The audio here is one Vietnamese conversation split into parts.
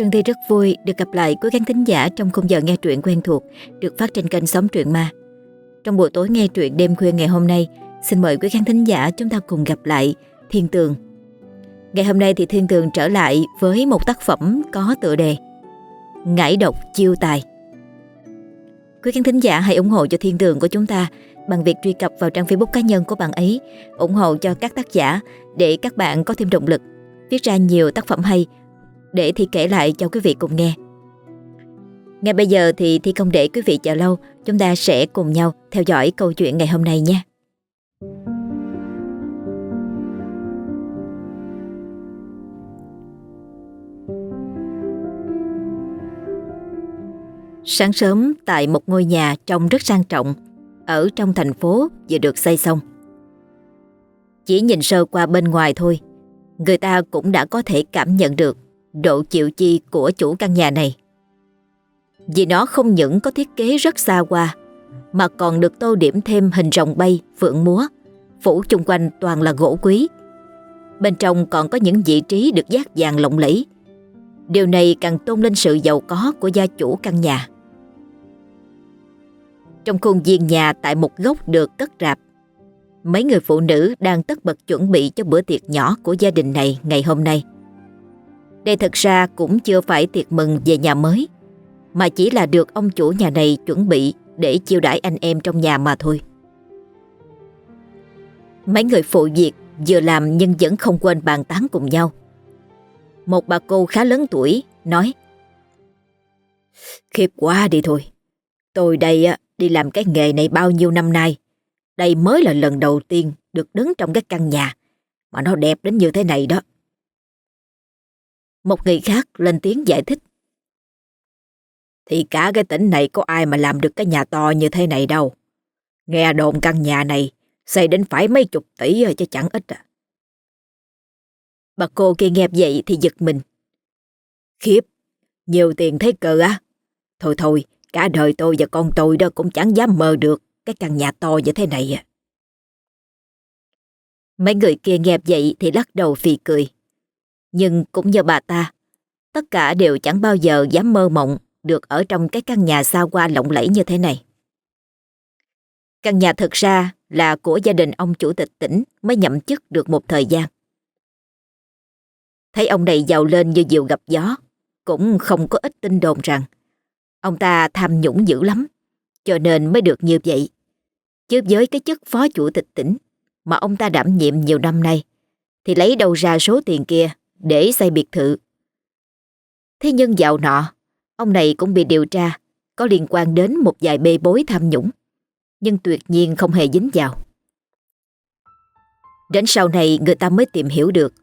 Trân Thi rất vui được gặp lại quý khán thính giả trong khung giờ nghe truyện quen thuộc được phát trên kênh Sống Truyện Ma. Trong buổi tối nghe truyện đêm khuya ngày hôm nay, xin mời quý khán thính giả chúng ta cùng gặp lại Thiên Tường. Ngày hôm nay thì Thiên Tường trở lại với một tác phẩm có tựa đề Ngải độc chiêu tài. Quý khán thính giả hãy ủng hộ cho Thiên Tường của chúng ta bằng việc truy cập vào trang Facebook cá nhân của bạn ấy, ủng hộ cho các tác giả để các bạn có thêm động lực viết ra nhiều tác phẩm hay để Thi kể lại cho quý vị cùng nghe. Ngay bây giờ thì Thi không để quý vị chờ lâu, chúng ta sẽ cùng nhau theo dõi câu chuyện ngày hôm nay nhé. Sáng sớm tại một ngôi nhà trông rất sang trọng ở trong thành phố vừa được xây xong. Chỉ nhìn sơ qua bên ngoài thôi, người ta cũng đã có thể cảm nhận được độ chịu chi của chủ căn nhà này. Vì nó không những có thiết kế rất xa hoa, mà còn được tô điểm thêm hình rồng bay, phượng múa, phủ chung quanh toàn là gỗ quý. Bên trong còn có những vị trí được giác vàng lộng lẫy. Điều này càng tôn lên sự giàu có của gia chủ căn nhà. Trong khuôn viên nhà tại một góc được cất rạp, mấy người phụ nữ đang tất bật chuẩn bị cho bữa tiệc nhỏ của gia đình này ngày hôm nay. Đây thật ra cũng chưa phải tiệc mừng về nhà mới, mà chỉ là được ông chủ nhà này chuẩn bị để chiêu đãi anh em trong nhà mà thôi. Mấy người phụ việc vừa làm nhưng vẫn không quên bàn tán cùng nhau. Một bà cô khá lớn tuổi nói Khiếp quá đi thôi. Tôi đây đi làm cái nghề này bao nhiêu năm nay. Đây mới là lần đầu tiên được đứng trong cái căn nhà mà nó đẹp đến như thế này đó. Một người khác lên tiếng giải thích. Thì cả cái tỉnh này có ai mà làm được cái nhà to như thế này đâu. Nghe đồn căn nhà này xây đến phải mấy chục tỷ rồi chứ chẳng ít à. Bà cô kia nghe vậy thì giật mình. Khiếp, nhiều tiền thế cơ á. Thôi thôi, cả đời tôi và con tôi đó cũng chẳng dám mơ được cái căn nhà to như thế này à. Mấy người kia nghe vậy thì lắc đầu phì cười. Nhưng cũng như bà ta, tất cả đều chẳng bao giờ dám mơ mộng được ở trong cái căn nhà xa hoa lộng lẫy như thế này. Căn nhà thực ra là của gia đình ông chủ tịch tỉnh mới nhậm chức được một thời gian. Thấy ông này giàu lên như diều gặp gió, cũng không có ít tin đồn rằng ông ta tham nhũng dữ lắm, cho nên mới được như vậy. Chứ với cái chức phó chủ tịch tỉnh mà ông ta đảm nhiệm nhiều năm nay, thì lấy đâu ra số tiền kia để xây biệt thự. Thế nhưng dạo nọ, ông này cũng bị điều tra có liên quan đến một vài bê bối tham nhũng, nhưng tuyệt nhiên không hề dính vào. Đến sau này người ta mới tìm hiểu được,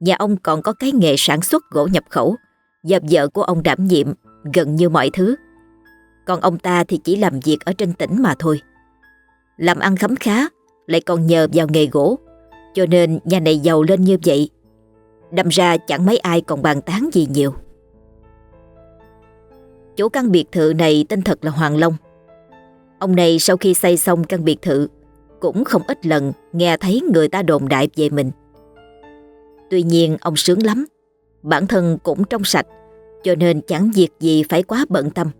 nhà ông còn có cái nghề sản xuất gỗ nhập khẩu và vợ của ông đảm nhiệm gần như mọi thứ. Còn ông ta thì chỉ làm việc ở trên tỉnh mà thôi. Làm ăn khấm khá, lại còn nhờ vào nghề gỗ, cho nên nhà này giàu lên như vậy Đâm ra chẳng mấy ai còn bàn tán gì nhiều. Chủ căn biệt thự này tên thật là Hoàng Long. Ông này sau khi xây xong căn biệt thự, Cũng không ít lần nghe thấy người ta đồn đại về mình. Tuy nhiên, ông sướng lắm. Bản thân cũng trong sạch, Cho nên chẳng việc gì phải quá bận tâm.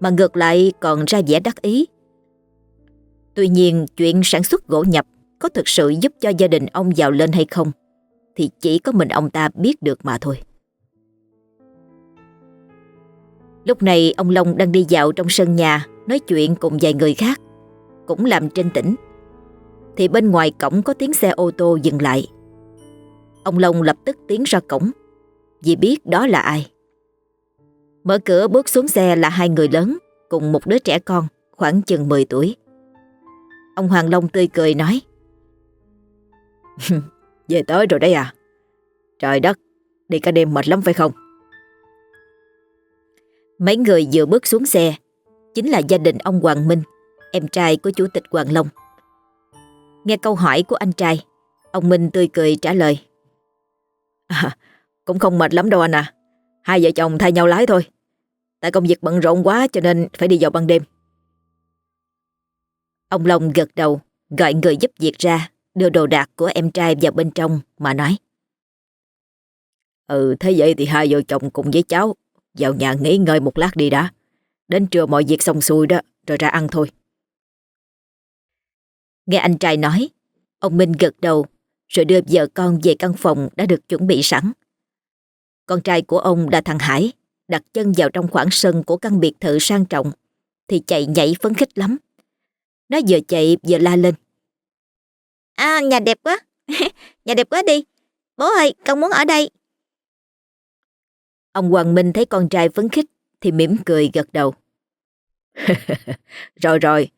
Mà ngược lại còn ra vẻ đắc ý. Tuy nhiên, chuyện sản xuất gỗ nhập Có thực sự giúp cho gia đình ông giàu lên hay không? Thì chỉ có mình ông ta biết được mà thôi. Lúc này ông Long đang đi dạo trong sân nhà nói chuyện cùng vài người khác, cũng làm trên tỉnh. Thì bên ngoài cổng có tiếng xe ô tô dừng lại. Ông Long lập tức tiến ra cổng, vì biết đó là ai. Mở cửa bước xuống xe là hai người lớn cùng một đứa trẻ con khoảng chừng 10 tuổi. Ông Hoàng Long tươi cười nói Về tới rồi đấy à? Trời đất, đi cả đêm mệt lắm phải không? Mấy người vừa bước xuống xe chính là gia đình ông Hoàng Minh, em trai của chủ tịch Hoàng Long. Nghe câu hỏi của anh trai, ông Minh tươi cười trả lời. À, cũng không mệt lắm đâu anh à. Hai vợ chồng thay nhau lái thôi. Tại công việc bận rộn quá cho nên phải đi vào ban đêm. Ông Long gật đầu, gọi người giúp việc ra đưa đồ đạc của em trai vào bên trong mà nói. Ừ thế vậy thì hai vợ chồng cùng với cháu vào nhà nghỉ ngơi một lát đi đã. Đến trưa mọi việc xong xuôi đó, rồi ra ăn thôi. Nghe anh trai nói, ông Minh gật đầu rồi đưa vợ con về căn phòng đã được chuẩn bị sẵn. Con trai của ông là thằng Hải, đặt chân vào trong khoảng sân của căn biệt thự sang trọng, thì chạy nhảy phấn khích lắm. Nó vừa chạy vừa la lên. À, nhà đẹp quá, nhà đẹp quá đi. Bố ơi, con muốn ở đây. Ông Hoàng Minh thấy con trai phấn khích thì mỉm cười gật đầu. rồi rồi,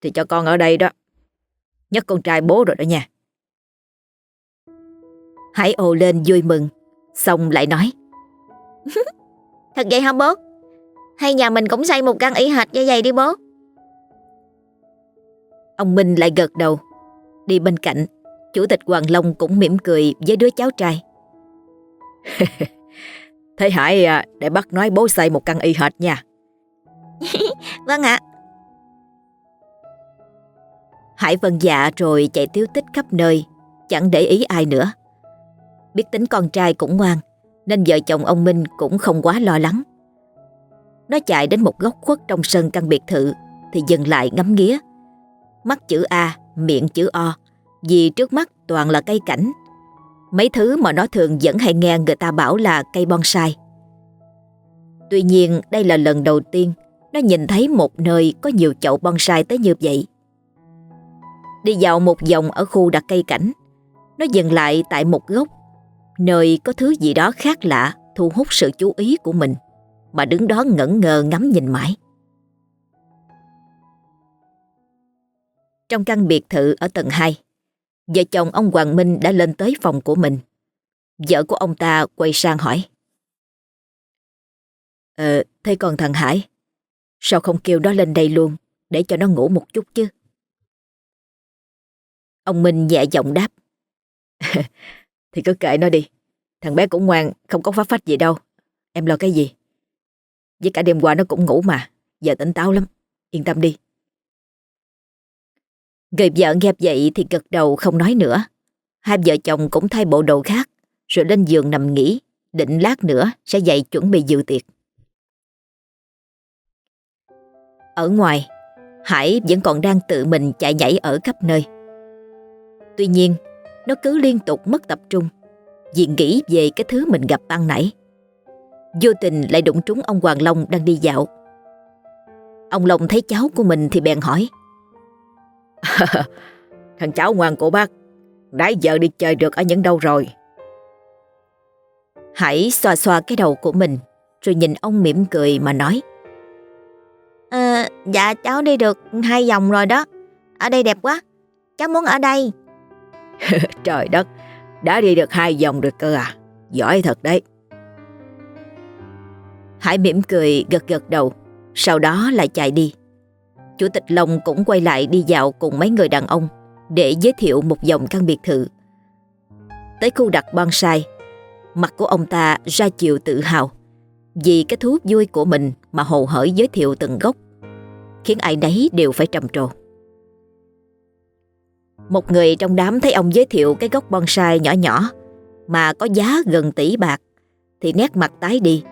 thì cho con ở đây đó. Nhất con trai bố rồi đó nha. Hải ồ lên vui mừng, xong lại nói. Thật vậy hả bố? Hay nhà mình cũng xây một căn y hệt như vậy đi bố? Ông Minh lại gật đầu. Đi bên cạnh, Chủ tịch Hoàng Long cũng mỉm cười với đứa cháu trai. Thế Hải à, để bắt nói bố xây một căn y hệt nha. vâng ạ. Hải vân dạ rồi chạy tiếu tích khắp nơi, chẳng để ý ai nữa. Biết tính con trai cũng ngoan, nên vợ chồng ông Minh cũng không quá lo lắng. Nó chạy đến một góc khuất trong sân căn biệt thự thì dừng lại ngắm nghía. Mắt chữ A, miệng chữ O, vì trước mắt toàn là cây cảnh. Mấy thứ mà nó thường vẫn hay nghe người ta bảo là cây bonsai. Tuy nhiên đây là lần đầu tiên nó nhìn thấy một nơi có nhiều chậu bonsai tới như vậy. Đi dạo một vòng ở khu đặt cây cảnh, nó dừng lại tại một gốc, nơi có thứ gì đó khác lạ thu hút sự chú ý của mình, mà đứng đó ngẩn ngơ ngắm nhìn mãi. Trong căn biệt thự ở tầng 2, vợ chồng ông Hoàng Minh đã lên tới phòng của mình. Vợ của ông ta quay sang hỏi. Ờ, thế còn thằng Hải, sao không kêu nó lên đây luôn để cho nó ngủ một chút chứ? Ông Minh nhẹ giọng đáp. Thì cứ kệ nó đi, thằng bé cũng ngoan, không có phá phách gì đâu. Em lo cái gì? Với cả đêm qua nó cũng ngủ mà, giờ tỉnh táo lắm, yên tâm đi. Người vợ nghe vậy thì gật đầu không nói nữa. Hai vợ chồng cũng thay bộ đồ khác, rồi lên giường nằm nghỉ, định lát nữa sẽ dậy chuẩn bị dự tiệc. Ở ngoài, Hải vẫn còn đang tự mình chạy nhảy ở khắp nơi. Tuy nhiên, nó cứ liên tục mất tập trung vì nghĩ về cái thứ mình gặp ban nãy. Vô tình lại đụng trúng ông Hoàng Long đang đi dạo. Ông Long thấy cháu của mình thì bèn hỏi. Thằng cháu ngoan của bác, nãy giờ đi chơi được ở những đâu rồi? Hải xoa xoa cái đầu của mình, rồi nhìn ông mỉm cười mà nói. À, dạ cháu đi được hai vòng rồi đó. Ở đây đẹp quá, cháu muốn ở đây. Trời đất, đã đi được hai vòng được cơ à, giỏi thật đấy. Hải mỉm cười gật gật đầu, sau đó lại chạy đi. Chủ tịch Long cũng quay lại đi dạo cùng mấy người đàn ông để giới thiệu một dòng căn biệt thự. Tới khu đặt bonsai, mặt của ông ta ra chiều tự hào vì cái thú vui của mình mà hồ hởi giới thiệu từng gốc khiến ai nấy đều phải trầm trồ. Một người trong đám thấy ông giới thiệu cái gốc bonsai nhỏ nhỏ mà có giá gần tỷ bạc thì nét mặt tái đi.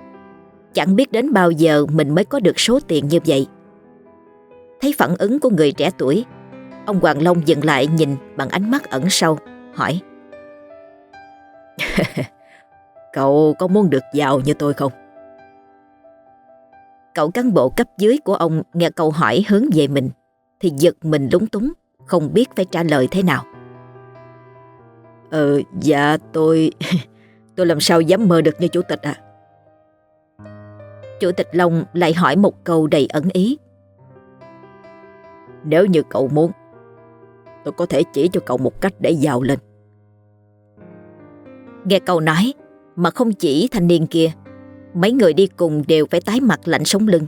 Chẳng biết đến bao giờ mình mới có được số tiền như vậy. Thấy phản ứng của người trẻ tuổi, ông Hoàng Long dừng lại nhìn bằng ánh mắt ẩn sâu, hỏi. Cậu có muốn được giàu như tôi không? Cậu cán bộ cấp dưới của ông nghe câu hỏi hướng về mình thì giật mình lúng túng, không biết phải trả lời thế nào. Ờ, dạ tôi... tôi làm sao dám mơ được như chủ tịch à? Chủ tịch Long lại hỏi một câu đầy ẩn ý. Nếu như cậu muốn, tôi có thể chỉ cho cậu một cách để giàu lên. Nghe câu nói mà không chỉ thanh niên kia, mấy người đi cùng đều phải tái mặt lạnh sống lưng,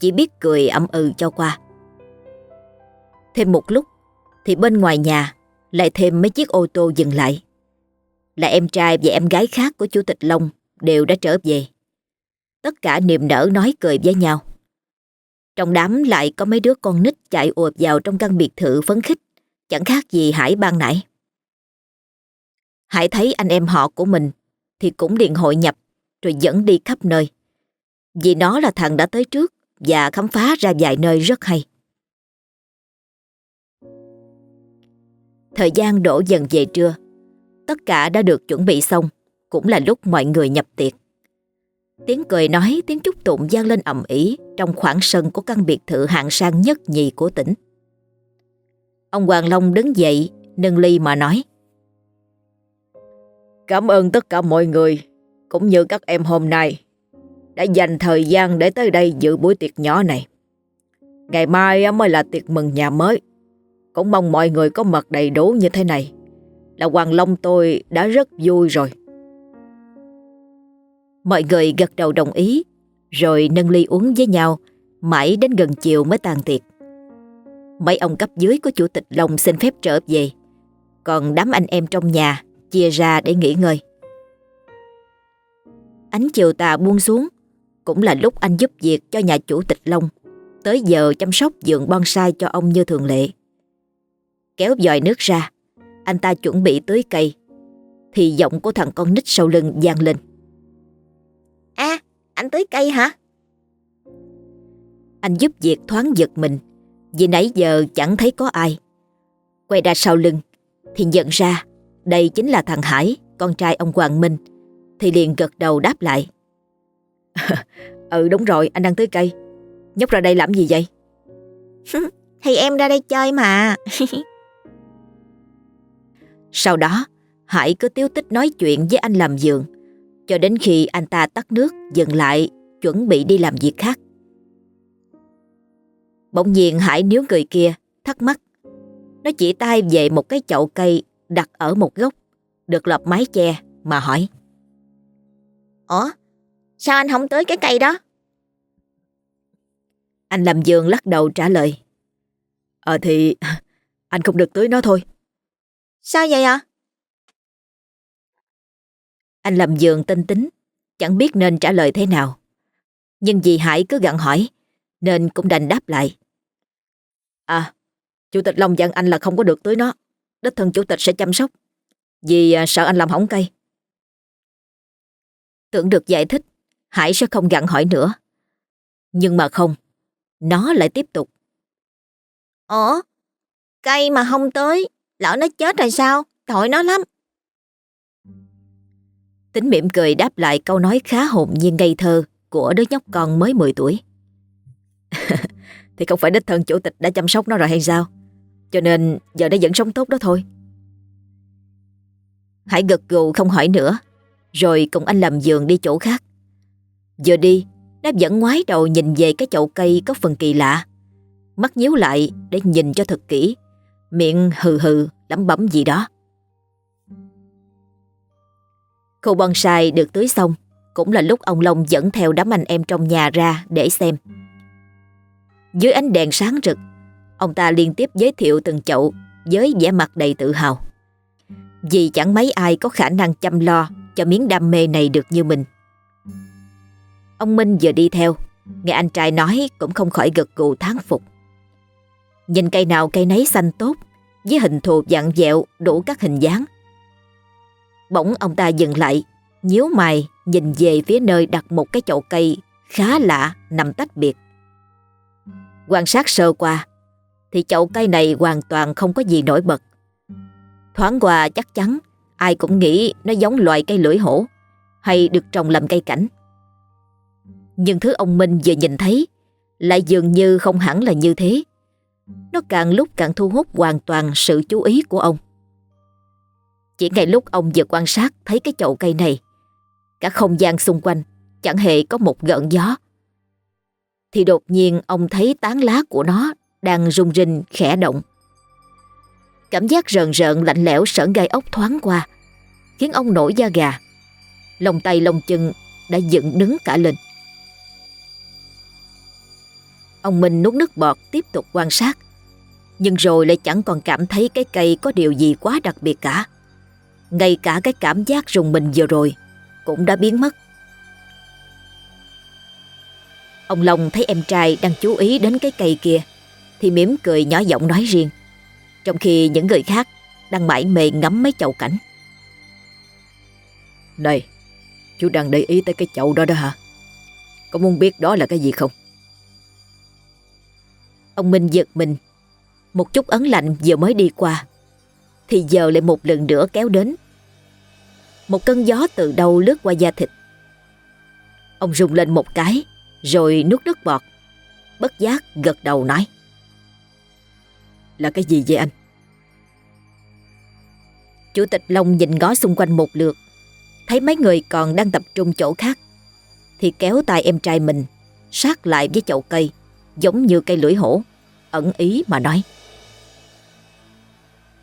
chỉ biết cười âm ừ cho qua. Thêm một lúc thì bên ngoài nhà lại thêm mấy chiếc ô tô dừng lại. Là em trai và em gái khác của Chủ tịch Long đều đã trở về. Tất cả niềm nở nói cười với nhau. Trong đám lại có mấy đứa con nít chạy ùa vào trong căn biệt thự phấn khích, chẳng khác gì Hải ban nãy. Hải thấy anh em họ của mình thì cũng điện hội nhập rồi dẫn đi khắp nơi. Vì nó là thằng đã tới trước và khám phá ra vài nơi rất hay. Thời gian đổ dần về trưa. Tất cả đã được chuẩn bị xong, cũng là lúc mọi người nhập tiệc. Tiếng cười nói, tiếng chúc tụng gian lên ầm ĩ trong khoảng sân của căn biệt thự hạng sang nhất nhì của tỉnh. Ông Hoàng Long đứng dậy, nâng ly mà nói. Cảm ơn tất cả mọi người, cũng như các em hôm nay, đã dành thời gian để tới đây dự buổi tiệc nhỏ này. Ngày mai mới là tiệc mừng nhà mới. Cũng mong mọi người có mặt đầy đủ như thế này. Là Hoàng Long tôi đã rất vui rồi. Mọi người gật đầu đồng ý, rồi nâng ly uống với nhau, mãi đến gần chiều mới tàn tiệc. Mấy ông cấp dưới của chủ tịch Long xin phép trở về, còn đám anh em trong nhà chia ra để nghỉ ngơi. Ánh chiều tà buông xuống, cũng là lúc anh giúp việc cho nhà chủ tịch Long, tới giờ chăm sóc vườn bonsai cho ông như thường lệ. Kéo dòi nước ra, anh ta chuẩn bị tưới cây, thì giọng của thằng con nít sau lưng vang lên. À, anh tưới cây hả? Anh giúp việc thoáng giật mình, vì nãy giờ chẳng thấy có ai. Quay ra sau lưng, thì nhận ra đây chính là thằng Hải, con trai ông Hoàng Minh, thì liền gật đầu đáp lại. ừ đúng rồi, anh đang tưới cây. Nhóc ra đây làm gì vậy? thì em ra đây chơi mà. Sau đó, Hải cứ tiếu tích nói chuyện với anh làm giường, cho đến khi anh ta tắt nước dừng lại chuẩn bị đi làm việc khác. Bỗng nhiên Hải níu người kia, thắc mắc. Nó chỉ tay về một cái chậu cây đặt ở một góc, được lợp mái che mà hỏi. Ủa, sao anh không tới cái cây đó? Anh làm giường lắc đầu trả lời. Ờ thì anh không được tưới nó thôi. Sao vậy ạ? Anh làm giường tinh tính, chẳng biết nên trả lời thế nào. Nhưng vì Hải cứ gặn hỏi, nên cũng đành đáp lại. À, Chủ tịch Long dặn anh là không có được tưới nó. Đích thân chủ tịch sẽ chăm sóc. Vì à, sợ anh làm hỏng cây. Tưởng được giải thích, Hải sẽ không gặn hỏi nữa. Nhưng mà không, nó lại tiếp tục. Ủa, cây mà không tới, lỡ nó chết rồi sao? Tội nó lắm. Tính mỉm cười đáp lại câu nói khá hồn nhiên ngây thơ của đứa nhóc con mới 10 tuổi. thì không phải đích thân chủ tịch đã chăm sóc nó rồi hay sao? Cho nên giờ nó vẫn sống tốt đó thôi. Hải gật gù không hỏi nữa, rồi cùng anh làm giường đi chỗ khác. Giờ đi, nó vẫn ngoái đầu nhìn về cái chậu cây có phần kỳ lạ. Mắt nhíu lại để nhìn cho thật kỹ, miệng hừ hừ lẩm bẩm gì đó. Khu bonsai được tưới xong, cũng là lúc ông Long dẫn theo đám anh em trong nhà ra để xem. Dưới ánh đèn sáng rực, ông ta liên tiếp giới thiệu từng chậu với vẻ mặt đầy tự hào. Vì chẳng mấy ai có khả năng chăm lo cho miếng đam mê này được như mình. Ông Minh vừa đi theo, nghe anh trai nói cũng không khỏi gật gù thán phục. Nhìn cây nào cây nấy xanh tốt, với hình thù dạng dẹo đủ các hình dáng. Bỗng ông ta dừng lại, nhíu mày nhìn về phía nơi đặt một cái chậu cây khá lạ nằm tách biệt. Quan sát sơ qua, thì chậu cây này hoàn toàn không có gì nổi bật. Thoáng qua chắc chắn ai cũng nghĩ nó giống loại cây lưỡi hổ hay được trồng làm cây cảnh. Nhưng thứ ông Minh vừa nhìn thấy lại dường như không hẳn là như thế. Nó càng lúc càng thu hút hoàn toàn sự chú ý của ông. Chỉ ngay lúc ông vừa quan sát thấy cái chậu cây này, cả không gian xung quanh chẳng hề có một gợn gió. Thì đột nhiên ông thấy tán lá của nó đang rung rinh khẽ động. Cảm giác rợn rợn lạnh lẽo sởn gai ốc thoáng qua, khiến ông nổi da gà. Lòng tay lòng chân đã dựng đứng cả lên. Ông Minh nuốt nước bọt tiếp tục quan sát, nhưng rồi lại chẳng còn cảm thấy cái cây có điều gì quá đặc biệt cả. Ngay cả cái cảm giác rùng mình vừa rồi cũng đã biến mất. Ông Long thấy em trai đang chú ý đến cái cây kia thì mỉm cười nhỏ giọng nói riêng. Trong khi những người khác đang mải mê ngắm mấy chậu cảnh. Này, Chú đang để ý tới cái chậu đó đó hả? Có muốn biết đó là cái gì không? Ông Minh giật mình. Một chút ấn lạnh vừa mới đi qua. Thì giờ lại một lần nữa kéo đến. Một cơn gió từ đâu lướt qua da thịt. Ông rung lên một cái, rồi nuốt nước bọt. Bất giác gật đầu nói. Là cái gì vậy anh? Chủ tịch Long nhìn ngó xung quanh một lượt. Thấy mấy người còn đang tập trung chỗ khác. Thì kéo tay em trai mình, sát lại với chậu cây, giống như cây lưỡi hổ, ẩn ý mà nói.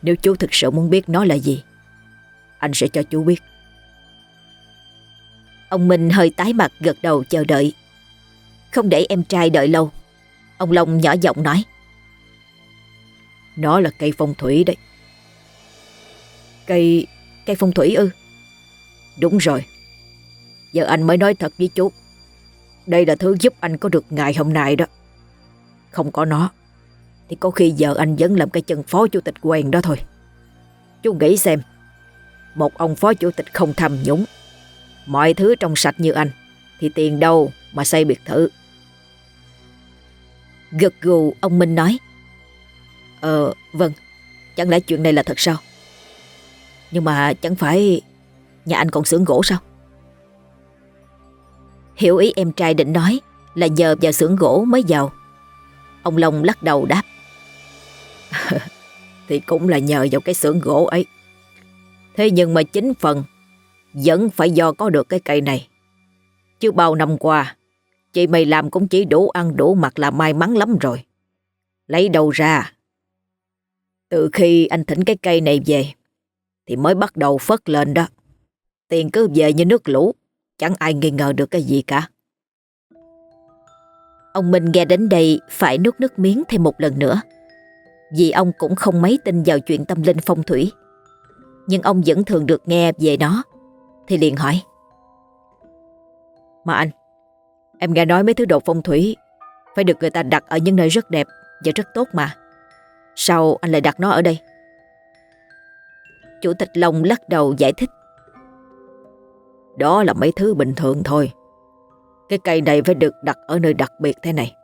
Nếu chú thực sự muốn biết nó là gì, anh sẽ cho chú biết. Ông Minh hơi tái mặt gật đầu chờ đợi. Không để em trai đợi lâu. Ông Long nhỏ giọng nói. Nó là cây phong thủy đấy. Cây... cây phong thủy ư? Đúng rồi. Giờ anh mới nói thật với chú. Đây là thứ giúp anh có được ngày hôm nay đó. Không có nó, thì có khi giờ anh vẫn làm cái chân phó chủ tịch quen đó thôi. Chú nghĩ xem, một ông phó chủ tịch không tham nhũng, mọi thứ trong sạch như anh, thì tiền đâu mà xây biệt thự. Gật gù ông Minh nói. Ờ, vâng, chẳng lẽ chuyện này là thật sao? Nhưng mà chẳng phải nhà anh còn xưởng gỗ sao? Hiểu ý em trai định nói là nhờ vào xưởng gỗ mới giàu. Ông Long lắc đầu đáp. thì cũng là nhờ vào cái xưởng gỗ ấy. Thế nhưng mà chính phần vẫn phải do có được cái cây này. Chứ bao năm qua, chị mày làm cũng chỉ đủ ăn đủ mặc là may mắn lắm rồi. Lấy đâu ra? Từ khi anh thỉnh cái cây này về, thì mới bắt đầu phất lên đó. Tiền cứ về như nước lũ, chẳng ai nghi ngờ được cái gì cả. Ông Minh nghe đến đây phải nuốt nước miếng thêm một lần nữa. Vì ông cũng không mấy tin vào chuyện tâm linh phong thủy. Nhưng ông vẫn thường được nghe về nó. Thì liền hỏi. Mà anh, em nghe nói mấy thứ đồ phong thủy phải được người ta đặt ở những nơi rất đẹp và rất tốt mà. Sao anh lại đặt nó ở đây? Chủ tịch Long lắc đầu giải thích. Đó là mấy thứ bình thường thôi. Cái cây này phải được đặt ở nơi đặc biệt thế này.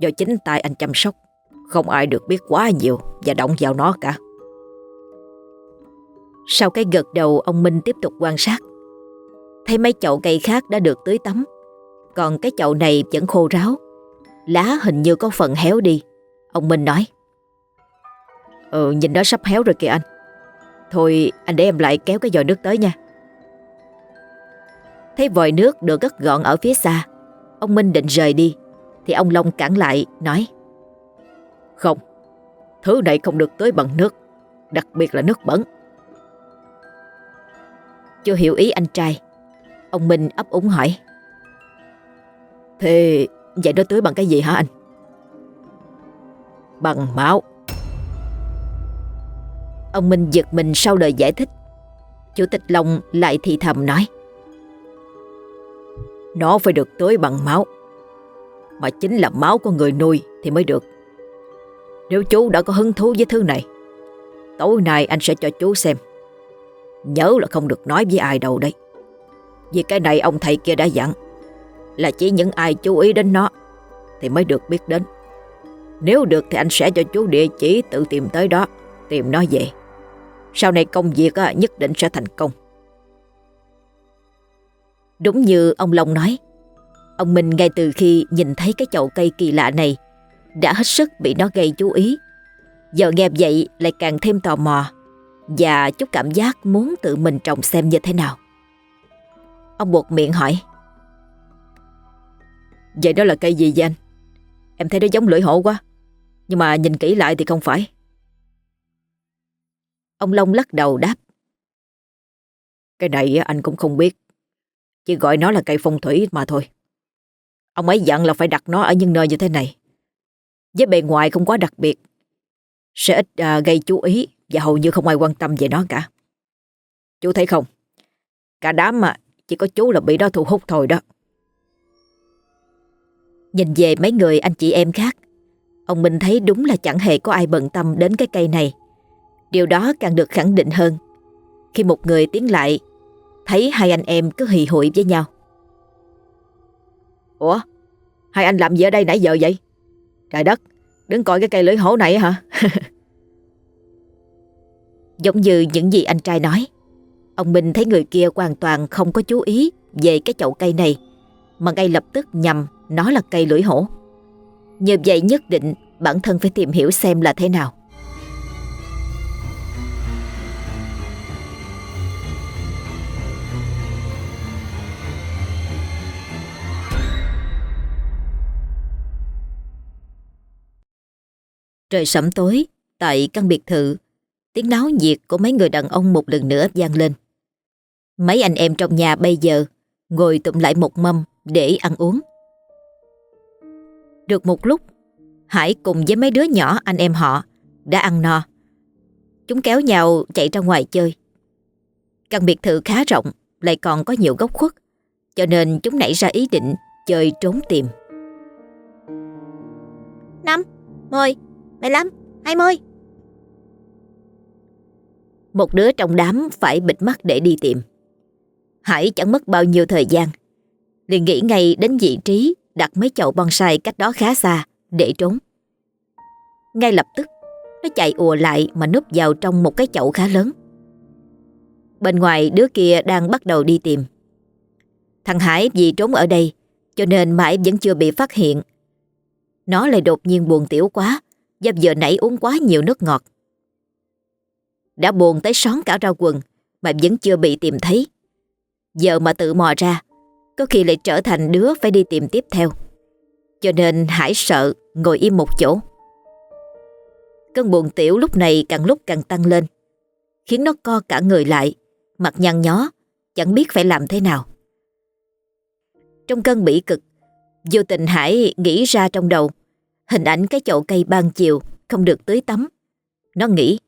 Do chính tay anh chăm sóc, không ai được biết quá nhiều và động vào nó cả. Sau cái gật đầu ông Minh tiếp tục quan sát. Thấy mấy chậu cây khác đã được tưới tắm, còn cái chậu này vẫn khô ráo. Lá hình như có phần héo đi. Ông Minh nói. Ừ, nhìn nó sắp héo rồi kìa anh. Thôi anh để em lại kéo cái vòi nước tới nha. Thấy vòi nước được cất gọn ở phía xa Ông Minh định rời đi Thì ông Long cản lại nói không? Thứ này không được tới bằng nước, Đặc biệt là nước bẩn. Chưa hiểu ý anh trai, Ông Minh ấp úng hỏi. Thế vậy nó tưới bằng cái gì hả anh? Bằng máu. Ông Minh giật mình sau lời giải thích. Chủ tịch Long lại thì thầm nói. Nó phải được tưới bằng máu. Mà chính là máu của người nuôi Thì mới được. Nếu chú đã có hứng thú với thứ này, Tối nay anh sẽ cho chú xem. Nhớ là không được nói với ai đâu đấy. Vì cái này ông thầy kia đã dặn, Là chỉ những ai chú ý đến nó Thì mới được biết đến. Nếu được thì anh sẽ cho chú địa chỉ tự tìm tới đó, Tìm nó về. Sau này công việc à, nhất định sẽ thành công. Đúng như ông Long nói, Ông Minh ngay từ khi nhìn thấy cái chậu cây kỳ lạ này đã hết sức bị nó gây chú ý Giờ nghe vậy lại càng thêm tò mò Và chút cảm giác muốn tự mình trồng xem như thế nào Ông buộc miệng hỏi, Vậy đó là cây gì vậy anh? Em thấy nó giống lưỡi hổ quá, Nhưng mà nhìn kỹ lại thì không phải Ông Long lắc đầu đáp, Cái này anh cũng không biết, chỉ gọi nó là cây phong thủy mà thôi. Ông ấy dặn là phải đặt nó ở những nơi như thế này. Với bề ngoài không quá đặc biệt. Sẽ ít à, gây chú ý và hầu như không ai quan tâm về nó cả. Chú thấy không? Cả đám mà chỉ có chú là bị nó thu hút thôi đó. Nhìn về mấy người anh chị em khác, ông Minh thấy đúng là chẳng hề có ai bận tâm đến cái cây này. Điều đó càng được khẳng định hơn. Khi một người tiến lại thấy hai anh em cứ hì hụi với nhau. Ủa, hai anh làm gì ở đây nãy giờ vậy? Trời đất, đứng coi cái cây lưỡi hổ này hả? Giống như những gì anh trai nói. Ông Minh thấy người kia hoàn toàn không có chú ý về cái chậu cây này, mà ngay lập tức nhầm nó là cây lưỡi hổ. Như vậy nhất định bản thân phải tìm hiểu xem là thế nào. Trời sẩm tối, tại căn biệt thự, tiếng náo nhiệt của mấy người đàn ông một lần nữa vang lên. Mấy anh em trong nhà bây giờ ngồi tụm lại một mâm để ăn uống. Được một lúc, Hải cùng với mấy đứa nhỏ anh em họ đã ăn no. Chúng kéo nhau chạy ra ngoài chơi. Căn biệt thự khá rộng, lại còn có nhiều góc khuất, cho nên chúng nảy ra ý định chơi trốn tìm. Năm, mười, mười lăm, hai mươi. Một đứa trong đám phải bịt mắt để đi tìm. Hải chẳng mất bao nhiêu thời gian. liền nghĩ ngay đến vị trí đặt mấy chậu bonsai cách đó khá xa để trốn. Ngay lập tức, nó chạy ùa lại mà núp vào trong một cái chậu khá lớn. Bên ngoài đứa kia đang bắt đầu đi tìm. Thằng Hải vì trốn ở đây cho nên mãi vẫn chưa bị phát hiện. Nó lại đột nhiên buồn tiểu quá do giờ nãy uống quá nhiều nước ngọt. Đã buồn tới xón cả ra quần mà vẫn chưa bị tìm thấy. Giờ mà tự mò ra, có khi lại trở thành đứa phải đi tìm tiếp theo. Cho nên Hải sợ ngồi im một chỗ. Cơn buồn tiểu lúc này càng lúc càng tăng lên, khiến nó co cả người lại, mặt nhăn nhó, chẳng biết phải làm thế nào. Trong cơn bỉ cực, vô tình Hải nghĩ ra trong đầu hình ảnh cái chậu cây ban chiều không được tưới tắm. Nó nghĩ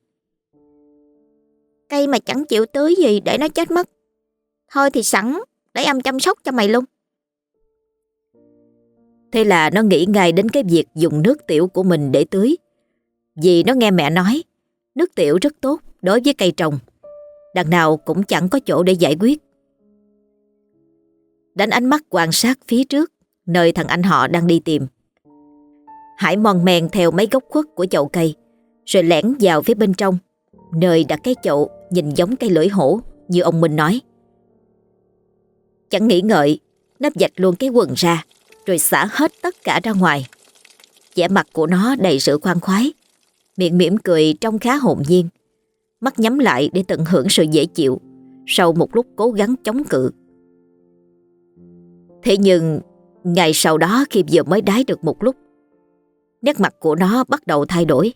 Cây mà chẳng chịu tưới gì để nó chết mất. Thôi thì sẵn, để âm chăm sóc cho mày luôn. Thế là nó nghĩ ngay đến cái việc dùng nước tiểu của mình để tưới. Vì nó nghe mẹ nói, nước tiểu rất tốt đối với cây trồng. Đằng nào cũng chẳng có chỗ để giải quyết. Đánh ánh mắt quan sát phía trước, nơi thằng anh họ đang đi tìm. Hải mòn men theo mấy góc khuất của chậu cây, rồi lẻn vào phía bên trong, nơi đặt cái chậu nhìn giống cây lưỡi hổ như ông Minh nói. Chẳng nghĩ ngợi, nó dạch luôn cái quần ra, rồi xả hết tất cả ra ngoài. vẻ mặt của nó đầy sự khoan khoái, miệng mỉm cười trông khá hồn nhiên. Mắt nhắm lại để tận hưởng sự dễ chịu, sau một lúc cố gắng chống cự. Thế nhưng, ngày sau đó khi vừa mới đái được một lúc, nét mặt của nó bắt đầu thay đổi.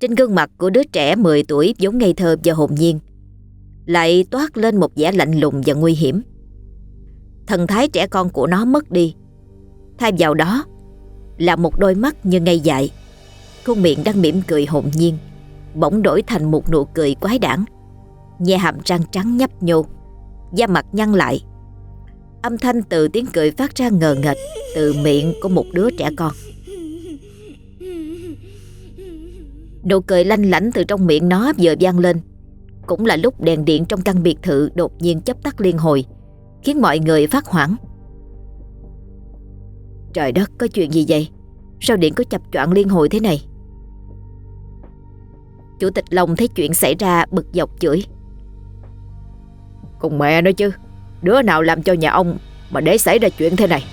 Trên gương mặt của đứa trẻ 10 tuổi vốn ngây thơ và hồn nhiên, lại toát lên một vẻ lạnh lùng và nguy hiểm. Thần thái trẻ con của nó mất đi, thay vào đó là một đôi mắt như ngây dại, khuôn miệng đang mỉm cười hồn nhiên, bỗng đổi thành một nụ cười quái đản, nhe hàm răng trắng nhấp nhô, da mặt nhăn lại. Âm thanh từ tiếng cười phát ra ngờ nghệch từ miệng của một đứa trẻ con. Nụ cười lanh lảnh từ trong miệng nó vừa vang lên. Cũng là lúc đèn điện trong căn biệt thự đột nhiên chấp tắt liên hồi, Khiến mọi người phát hoảng. Trời đất, có chuyện gì vậy? Sao điện có chập choạng liên hồi thế này? Chủ tịch Long thấy chuyện xảy ra, bực dọc chửi. Cùng mẹ nói chứ. Đứa nào làm cho nhà ông Mà để xảy ra chuyện thế này?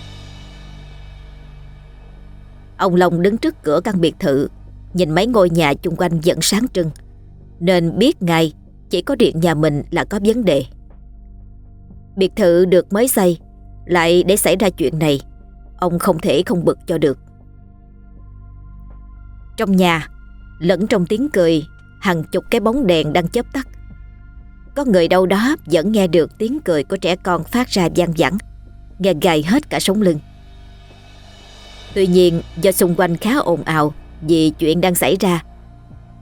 Ông Long đứng trước cửa căn biệt thự, Nhìn mấy ngôi nhà chung quanh vẫn sáng trưng, Nên biết ngay Chỉ có điện nhà mình là có vấn đề. Biệt thự được mới xây, Lại để xảy ra chuyện này, Ông không thể không bực cho được. Trong nhà, Lẫn trong tiếng cười, Hàng chục cái bóng đèn đang chớp tắt. Có người đâu đó vẫn nghe được tiếng cười của trẻ con phát ra vang vẳng, Nghe gầy hết cả sống lưng. Tuy nhiên, do xung quanh khá ồn ào vì chuyện đang xảy ra,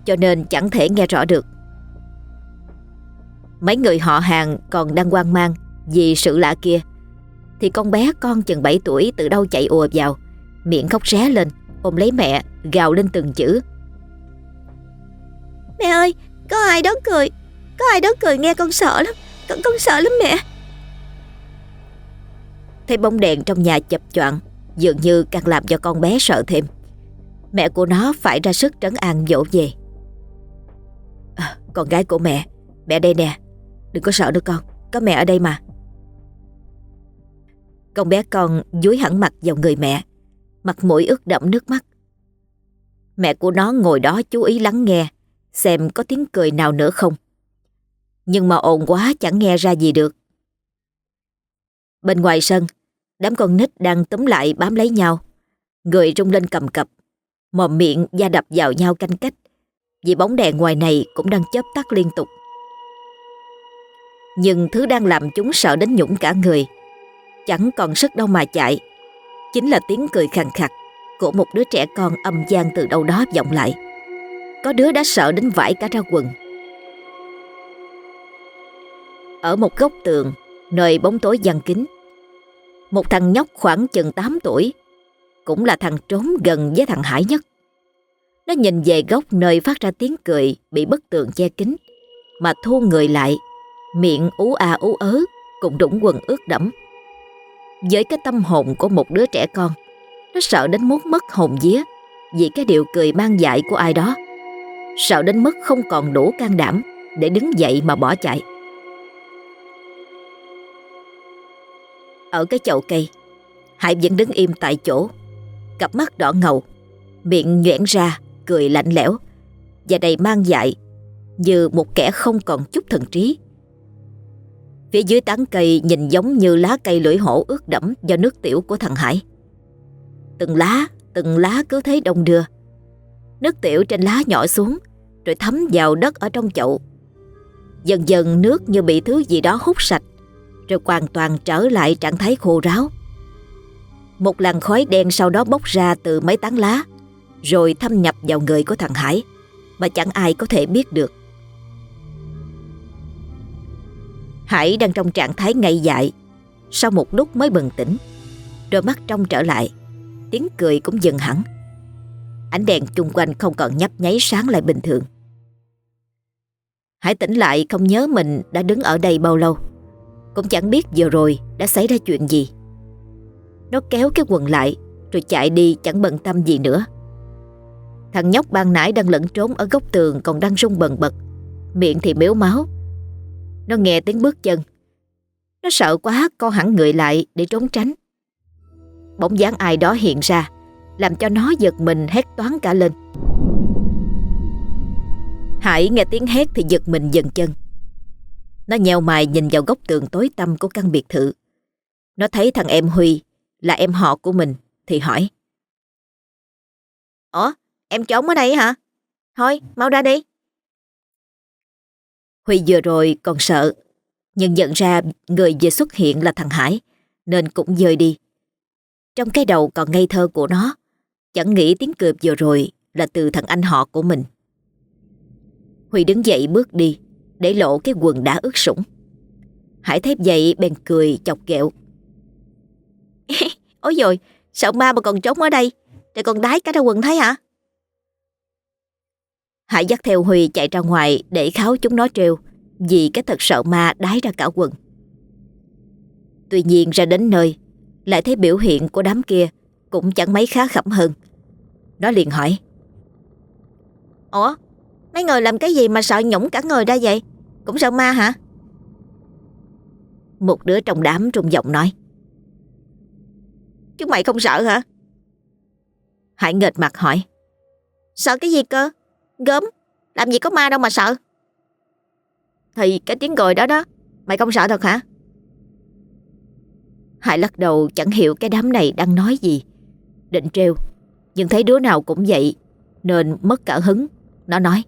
cho nên chẳng thể nghe rõ được. Mấy người họ hàng còn đang hoang mang vì sự lạ kia, thì con bé con chừng 7 tuổi từ đâu chạy ùa vào, miệng khóc ré lên, ôm lấy mẹ, gào lên từng chữ. Mẹ ơi, có ai đó cười? Có ai đó cười nghe con sợ lắm. Con, con sợ lắm mẹ. Thấy bóng đèn trong nhà chập choạng Dường như càng làm cho con bé sợ thêm. Mẹ của nó phải ra sức trấn an dỗ về. À, Con gái của mẹ Mẹ đây nè. Đừng có sợ nữa con Có mẹ ở đây mà. Con bé con dúi hẳn mặt vào người mẹ Mặt mũi ướt đẫm nước mắt. Mẹ của nó ngồi đó chú ý lắng nghe Xem có tiếng cười nào nữa không. Nhưng mà ồn quá, chẳng nghe ra gì được. Bên ngoài sân, Đám con nít đang túm lại bám lấy nhau. Người rung lên cầm cập, Mồm miệng da đập vào nhau canh cách, Vì bóng đèn ngoài này cũng đang chớp tắt liên tục. Nhưng thứ đang làm chúng sợ đến nhũng cả người. Chẳng còn sức đâu mà chạy. Chính là tiếng cười khàn khặt Của một đứa trẻ con âm gian từ đâu đó vọng lại. Có đứa đã sợ đến vải cả ra quần. Ở một góc tường, Nơi bóng tối giăng kín Một thằng nhóc khoảng chừng 8 tuổi, Cũng là thằng trốn gần với thằng Hải nhất. Nó nhìn về góc nơi phát ra tiếng cười Bị bức tường che kín, Mà thu người lại, Miệng ú a ú ớ, Cùng đũng quần ướt đẫm. Với cái tâm hồn của một đứa trẻ con, Nó sợ đến muốn mất hồn vía Vì cái điều cười mang dại của ai đó. Sợ đến mức không còn đủ can đảm Để đứng dậy mà bỏ chạy. Ở cái chậu cây Hải vẫn đứng im tại chỗ Cặp mắt đỏ ngầu Miệng nhoẻn ra Cười lạnh lẽo Và đầy mang dại Như một kẻ không còn chút thần trí Phía dưới tán cây nhìn giống như lá cây lưỡi hổ ướt đẫm do nước tiểu của thằng Hải. Từng lá, từng lá cứ thấy đông đưa. Nước tiểu trên lá nhỏ xuống, rồi thấm vào đất ở trong chậu. Dần dần nước như bị thứ gì đó hút sạch, rồi hoàn toàn trở lại trạng thái khô ráo. Một làn khói đen sau đó bốc ra từ mấy tán lá, rồi thâm nhập vào người của thằng Hải, mà chẳng ai có thể biết được. Hải đang trong trạng thái ngây dại Sau một lúc mới bừng tỉnh Đôi mắt trong trở lại Tiếng cười cũng dừng hẳn Ánh đèn chung quanh không còn nhấp nháy sáng lại bình thường Hải tỉnh lại không nhớ mình đã đứng ở đây bao lâu cũng chẳng biết vừa rồi đã xảy ra chuyện gì. Nó kéo cái quần lại, Rồi chạy đi chẳng bận tâm gì nữa. Thằng nhóc ban nãy đang lẫn trốn ở góc tường Còn đang rung bần bật. Miệng thì méo máu. Nó nghe tiếng bước chân. Nó sợ quá, co hẳn người lại để trốn tránh. Bỗng dáng ai đó hiện ra, Làm cho nó giật mình hét toán cả lên. Hải nghe tiếng hét thì giật mình dần chân. Nó nheo mày nhìn vào góc tường tối tăm của căn biệt thự. Nó thấy thằng em Huy là em họ của mình Thì hỏi. Ủa em trốn ở đây hả? Thôi mau ra đi. Huy vừa rồi còn sợ, nhưng nhận ra người vừa xuất hiện là thằng Hải, nên cũng dời đi. Trong cái đầu còn ngây thơ của nó, chẳng nghĩ tiếng cười vừa rồi là từ thằng anh họ của mình. Huy đứng dậy bước đi, để lộ cái quần đã ướt sũng. Hải thép dậy bèn cười chọc ghẹo. Ôi rồi, sợ ma mà còn trốn ở đây, rồi còn đái cả ra quần thấy hả? Hải dắt theo Huy chạy ra ngoài để kháo chúng nó trêu vì cái thật sợ ma đái ra cả quần. Tuy nhiên ra đến nơi lại thấy biểu hiện của đám kia cũng chẳng mấy khá khẩm hơn. Nó liền hỏi Ủa, mấy người làm cái gì mà sợ nhũng cả người ra vậy? Cũng sợ ma hả? Một đứa trong đám trung giọng nói Chúng mày không sợ hả? Hải nghệt mặt hỏi Sợ cái gì cơ? Gớm, làm gì có ma đâu mà sợ Thì cái tiếng gọi đó đó Mày không sợ thật hả Hải lắc đầu chẳng hiểu cái đám này đang nói gì Định trêu Nhưng thấy đứa nào cũng vậy Nên mất cả hứng Nó nói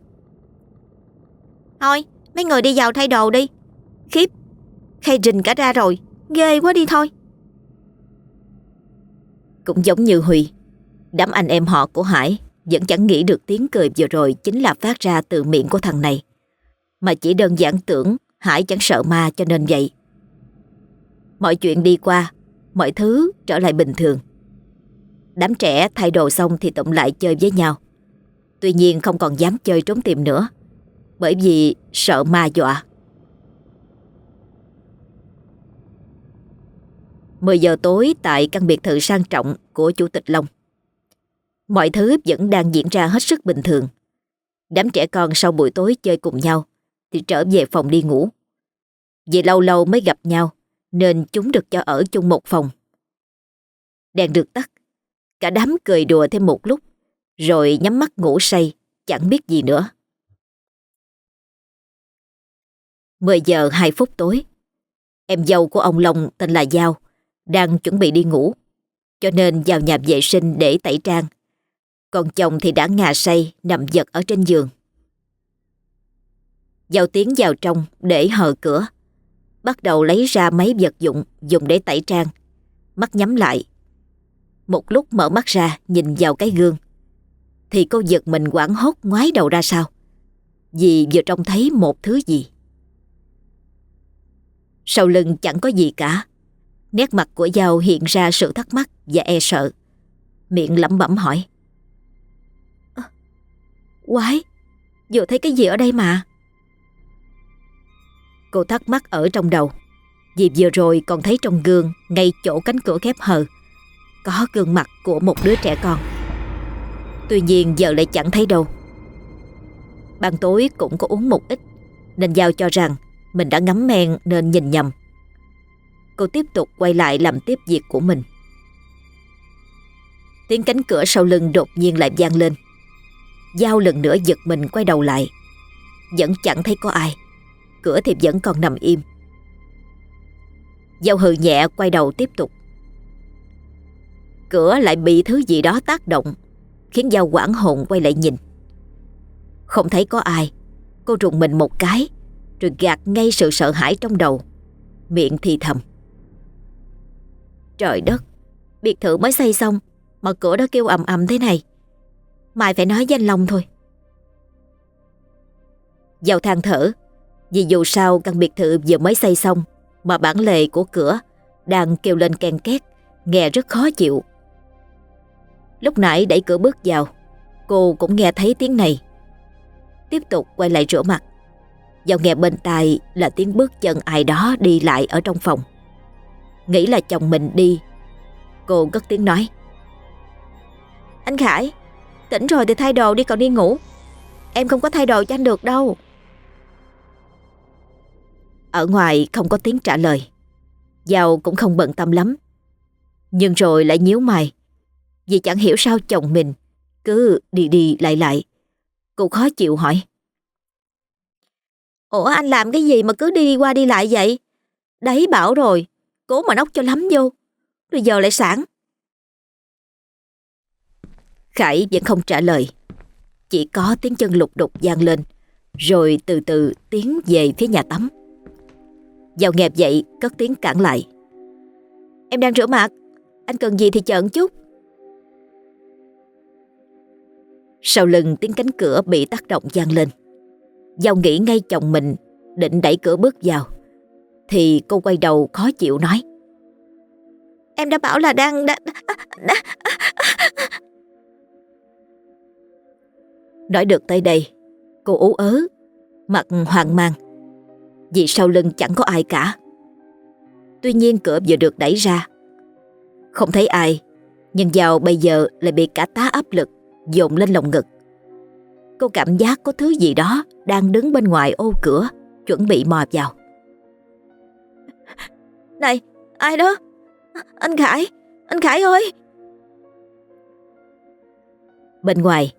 Thôi mấy người đi vào thay đồ đi Khiếp Khay rình cả ra rồi Ghê quá đi thôi Cũng giống như Huy Đám anh em họ của Hải vẫn chẳng nghĩ được tiếng cười vừa rồi chính là phát ra từ miệng của thằng này. Mà chỉ đơn giản tưởng Hải chẳng sợ ma cho nên vậy. Mọi chuyện đi qua, mọi thứ trở lại bình thường. Đám trẻ thay đồ xong thì tụm lại chơi với nhau. Tuy nhiên không còn dám chơi trốn tìm nữa. Bởi vì sợ ma dọa. 10 giờ tối tại căn biệt thự sang trọng của Chủ tịch Long. Mọi thứ vẫn đang diễn ra hết sức bình thường. Đám trẻ con sau buổi tối chơi cùng nhau Thì trở về phòng đi ngủ. Vì lâu lâu mới gặp nhau, Nên chúng được cho ở chung một phòng. Đèn được tắt, Cả đám cười đùa thêm một lúc, Rồi nhắm mắt ngủ say, Chẳng biết gì nữa. 10 giờ 2 phút tối. Em dâu của ông Long tên là Giao, Đang chuẩn bị đi ngủ, Cho nên vào nhà vệ sinh để tẩy trang. Còn chồng thì đã ngà say, Nằm giật ở trên giường. Giao tiến vào trong để hờ cửa, Bắt đầu lấy ra mấy vật dụng Dùng để tẩy trang. Mắt nhắm lại. Một lúc mở mắt ra, nhìn vào cái gương. Thì cô giật mình quảng hốt ngoái đầu ra sao? Vì vừa trông thấy một thứ gì sau lưng chẳng có gì cả. Nét mặt của Giao hiện ra sự thắc mắc và e sợ. Miệng lẩm bẩm hỏi. À, quái, vừa thấy cái gì ở đây mà? Cô thắc mắc ở trong đầu. Vì vừa rồi còn thấy trong gương ngay chỗ cánh cửa khép hờ có gương mặt của một đứa trẻ con. Tuy nhiên giờ lại chẳng thấy đâu. Ban tối cũng có uống một ít nên Giao cho rằng mình đã ngắm men nên nhìn nhầm. Cô tiếp tục quay lại làm tiếp việc của mình. Tiếng cánh cửa sau lưng đột nhiên lại vang lên. Giao lần nữa giật mình quay đầu lại. Vẫn chẳng thấy có ai. Cửa thì vẫn còn nằm im. Giao hừ nhẹ quay đầu tiếp tục. Cửa lại bị thứ gì đó tác động, khiến Giao quảng hồn quay lại nhìn. Không thấy có ai, cô rùng mình một cái, rồi gạt ngay sự sợ hãi trong đầu. Miệng thì thầm. Trời đất, Biệt thự mới xây xong Mà cửa đó kêu ầm ầm thế này. Mai phải nói danh lòng thôi. Dầu than thở, Vì dù sao căn biệt thự vừa mới xây xong Mà bản lề của cửa Đang kêu lên ken két, Nghe rất khó chịu. Lúc nãy đẩy cửa bước vào, Cô cũng nghe thấy tiếng này. Tiếp tục quay lại rửa mặt. Giao nghe bên tai là tiếng bước chân ai đó đi lại ở trong phòng. Nghĩ là chồng mình đi. Cô cất tiếng nói. Anh Khải Tỉnh rồi thì thay đồ đi còn đi ngủ. Em không có thay đồ cho anh được đâu. Ở ngoài không có tiếng trả lời. Giao cũng không bận tâm lắm. Nhưng rồi lại nhíu mày. Vì chẳng hiểu sao chồng mình Cứ đi đi lại lại. Cô khó chịu hỏi Ủa anh làm cái gì mà cứ đi qua đi lại vậy? Đấy bảo rồi, cố mà nóc cho lắm vô. Rồi giờ lại sản. Khải vẫn không trả lời. Chỉ có tiếng chân lục đục vang lên, rồi từ từ tiến về phía nhà tắm. Giao nghẹp dậy, cất tiếng cản lại. Em đang rửa mặt, anh cần gì thì chờ chút. Sau lưng tiếng cánh cửa bị tác động vang lên. Giao nghĩ ngay chồng mình định đẩy cửa bước vào. Thì cô quay đầu khó chịu nói. Em đã bảo là đang... đang... Nói được tới đây Cô ú ớ Mặt hoang mang. Vì sau lưng chẳng có ai cả. Tuy nhiên cửa vừa được đẩy ra. Không thấy ai Nhưng vào bây giờ lại bị cả tá áp lực Dồn lên lồng ngực. Cô cảm giác có thứ gì đó đang đứng bên ngoài ô cửa, chuẩn bị mò vào. Này, ai đó? Anh Khải, anh Khải ơi! Bên ngoài,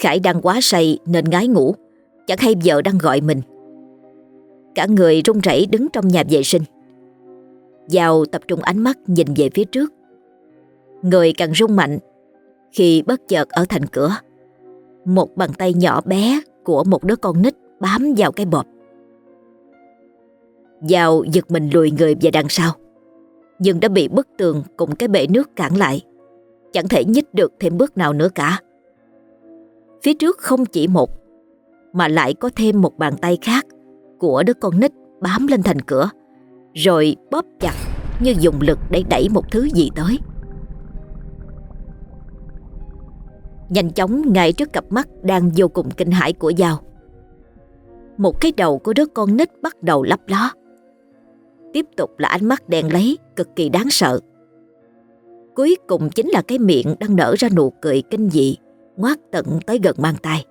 Khải đang quá say nên ngái ngủ, chẳng hay vợ đang gọi mình. Cả người run rẩy đứng trong nhà vệ sinh. Giàu tập trung ánh mắt nhìn về phía trước. Người càng rung mạnh khi bất chợt ở thành cửa. Một bàn tay nhỏ bé của một đứa con nít bám vào cái bọt. Giao giật mình lùi người về đằng sau. Nhưng đã bị bức tường cùng cái bể nước cản lại. Chẳng thể nhích được thêm bước nào nữa cả. Phía trước không chỉ một, mà lại có thêm một bàn tay khác của đứa con nít bám lên thành cửa, rồi bóp chặt như dùng lực để đẩy một thứ gì tới. Nhanh chóng ngay trước cặp mắt đang vô cùng kinh hãi của Giao. Một cái đầu của đứa con nít bắt đầu lấp ló. Tiếp tục là ánh mắt đèn lấy, Cực kỳ đáng sợ. Cuối cùng chính là cái miệng đang nở ra nụ cười kinh dị Ngoát tận tới gần mang tay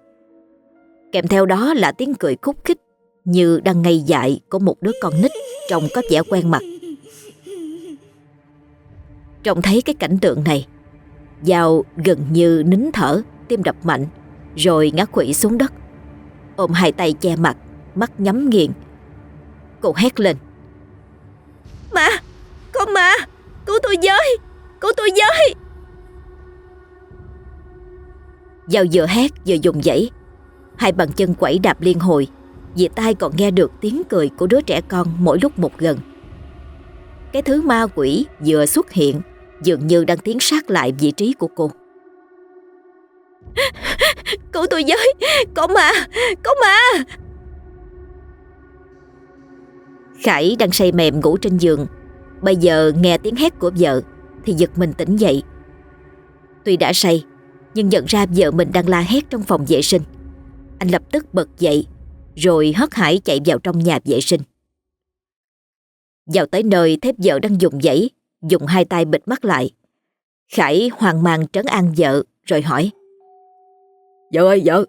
Kèm theo đó là tiếng cười khúc khích, Như đang ngây dại của một đứa con nít Trông có vẻ quen mặt. Trông thấy cái cảnh tượng này Giao gần như nín thở Tim đập mạnh Rồi ngã quỵ xuống đất. Ôm hai tay che mặt Mắt nhắm nghiền. Cô hét lên. Ma Con ma Cứu tôi với Cứu tôi với. Giao vừa hét vừa dùng dãy. Hai bàn chân quẩy đạp liên hồi Vì tai còn nghe được tiếng cười của đứa trẻ con mỗi lúc một gần. Cái thứ ma quỷ vừa xuất hiện Dường như đang tiến sát lại vị trí của cô. Cứu tôi với! Có ma! Có ma! Khải đang say mềm ngủ trên giường. Bây giờ nghe tiếng hét của vợ Thì giật mình tỉnh dậy. Tuy đã say Nhưng nhận ra vợ mình đang la hét trong phòng vệ sinh. Anh lập tức bật dậy Rồi hất hải chạy vào trong nhà vệ sinh. Vào tới nơi thấy vợ đang dùng dãy Dùng hai tay bịt mắt lại. Khải hoang mang trấn an vợ Rồi hỏi. Vợ ơi vợ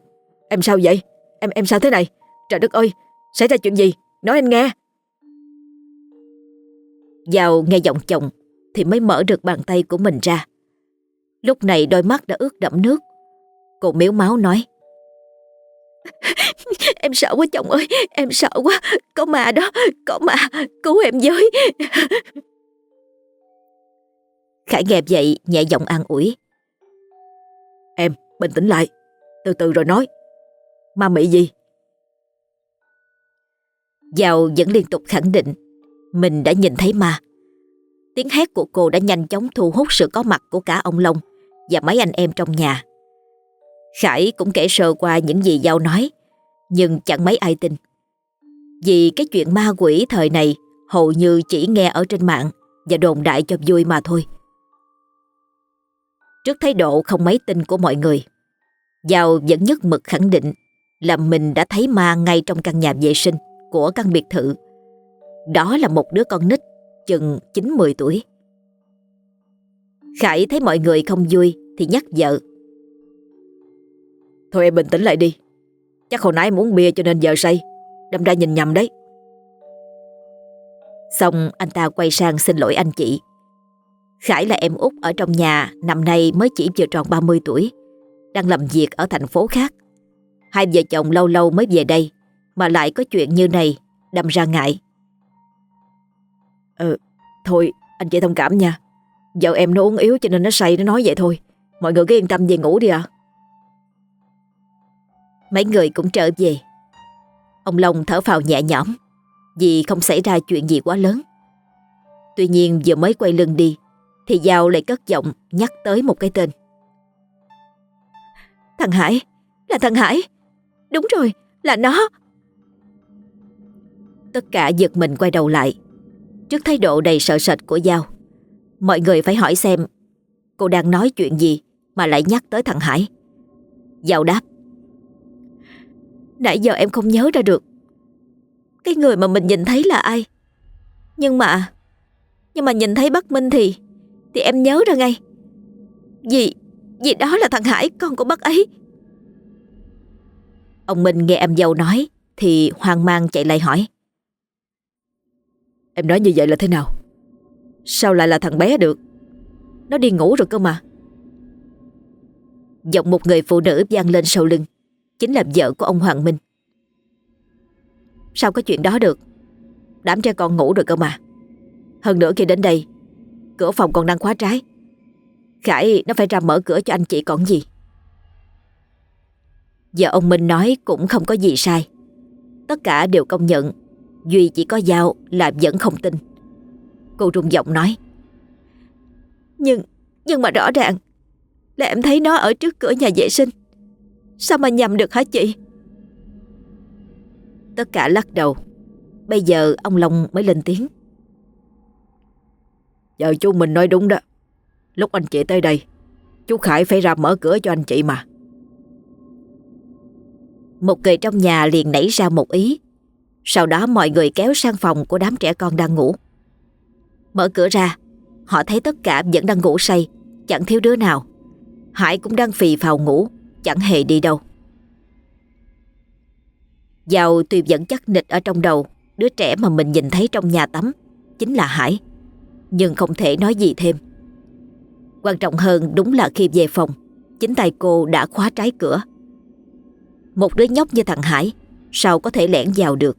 Em sao vậy? Em em sao thế này? Trời đất ơi Xảy ra chuyện gì? Nói anh nghe. Vào nghe giọng chồng Thì mới mở được bàn tay của mình ra. Lúc này đôi mắt đã ướt đẫm nước. Cô miếu máu nói. Em sợ quá chồng ơi Em sợ quá. Có ma đó Có ma Cứu em với Khải nghe vậy nhẹ giọng an ủi. Em bình tĩnh lại. Từ từ rồi nói. Ma mị gì? Giao vẫn liên tục khẳng định Mình đã nhìn thấy ma. Tiếng hét của cô đã nhanh chóng thu hút sự có mặt của cả ông Long Và mấy anh em trong nhà. Khải cũng kể sơ qua những gì Giao nói Nhưng chẳng mấy ai tin. Vì cái chuyện ma quỷ thời này Hầu như chỉ nghe ở trên mạng Và đồn đại cho vui mà thôi Trước thái độ không mấy tin của mọi người. Giao vẫn nhất mực khẳng định Là mình đã thấy ma ngay trong căn nhà vệ sinh Của căn biệt thự. Đó là một đứa con nít Chừng 9-10 tuổi. Khải thấy mọi người không vui Thì nhắc vợ. Thôi em bình tĩnh lại đi. Chắc hồi nãy muốn bia cho nên giờ say. Đâm ra nhìn nhầm đấy. Xong anh ta quay sang xin lỗi anh chị Khải là em út ở trong nhà Năm nay mới chỉ vừa tròn 30 tuổi Đang làm việc ở thành phố khác. Hai vợ chồng lâu lâu mới về đây Mà lại có chuyện như này Đâm ra ngại. Ừ Thôi anh chị thông cảm nha. Vợ em nó uống yếu cho nên nó say nó nói vậy thôi. Mọi người cứ yên tâm về ngủ đi ạ. Mấy người cũng trở về. Ông Long thở phào nhẹ nhõm Vì không xảy ra chuyện gì quá lớn. Tuy nhiên vừa mới quay lưng đi thì Giao lại cất giọng nhắc tới một cái tên. Thằng Hải, Là thằng Hải. Đúng rồi, là nó. Tất cả giật mình quay đầu lại. Trước thái độ đầy sợ sệt của Giao, Mọi người phải hỏi xem Cô đang nói chuyện gì Mà lại nhắc tới thằng Hải. Giao đáp. Nãy giờ em không nhớ ra được. Cái người mà mình nhìn thấy là ai? Nhưng mà Nhưng mà nhìn thấy Bắc Minh thì thì em nhớ ra ngay. Vì Vì đó là thằng Hải, con của bác ấy. Ông Minh nghe em dâu nói Thì hoang mang chạy lại hỏi. Em nói như vậy là thế nào? Sao lại là thằng bé được? Nó đi ngủ rồi cơ mà. Giọng một người phụ nữ vang lên sau lưng, Chính là vợ của ông Hoàng Minh. Sao có chuyện đó được? Đám trẻ con ngủ rồi cơ mà. Hơn nữa khi đến đây Cửa phòng còn đang khóa trái. Khải, nó phải ra mở cửa cho anh chị còn gì? Giờ ông Minh nói cũng không có gì sai. Tất cả đều công nhận, Duy chỉ có Giao là vẫn không tin. Cô rung giọng nói. Nhưng Nhưng mà rõ ràng, Là em thấy nó ở trước cửa nhà vệ sinh. Sao mà nhầm được hả chị? Tất cả lắc đầu. Bây giờ ông Long mới lên tiếng. Giờ chú mình nói đúng đó Lúc anh chị tới đây Chú Khải phải ra mở cửa cho anh chị mà Một người trong nhà liền nảy ra một ý. Sau đó mọi người kéo sang phòng của đám trẻ con đang ngủ. Mở cửa ra, họ thấy tất cả vẫn đang ngủ say, chẳng thiếu đứa nào. Hải cũng đang phì phào ngủ, chẳng hề đi đâu. Giàu tuy vẫn chắc nịch ở trong đầu Đứa trẻ mà mình nhìn thấy trong nhà tắm Chính là Hải nhưng không thể nói gì thêm. Quan trọng hơn đúng là khi về phòng, Chính tay cô đã khóa trái cửa. Một đứa nhóc như thằng Hải, Sao có thể lẻn vào được?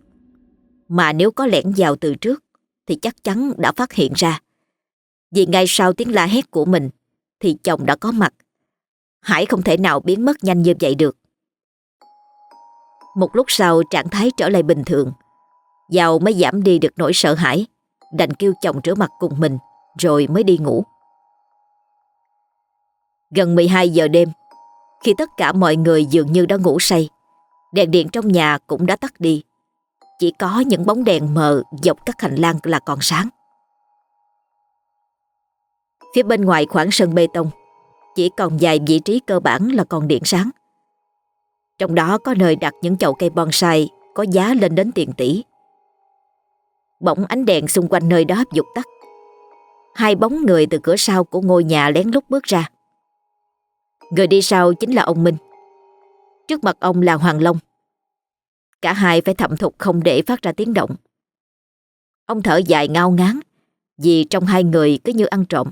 Mà nếu có lẻn vào từ trước, Thì chắc chắn đã phát hiện ra. Vì ngay sau tiếng la hét của mình, Thì chồng đã có mặt. Hải không thể nào biến mất nhanh như vậy được. Một lúc sau, trạng thái trở lại bình thường. Giàu mới giảm đi được nỗi sợ hãi. Đành kêu chồng rửa mặt cùng mình, Rồi mới đi ngủ. Gần 12 giờ đêm, Khi tất cả mọi người dường như đã ngủ say, Đèn điện trong nhà cũng đã tắt đi. Chỉ có những bóng đèn mờ Dọc các hành lang là còn sáng. Phía bên ngoài khoảng sân bê tông, Chỉ còn vài vị trí cơ bản là còn điện sáng. Trong đó có nơi đặt những chậu cây bonsai có giá lên đến tiền tỷ. Bỗng ánh đèn xung quanh nơi đó dục tắt. Hai bóng người từ cửa sau của ngôi nhà lén lút bước ra. Người đi sau chính là ông Minh. Trước mặt ông là Hoàng Long. Cả hai phải thậm thục không để phát ra tiếng động. Ông thở dài ngao ngán, vì trong hai người cứ như ăn trộm.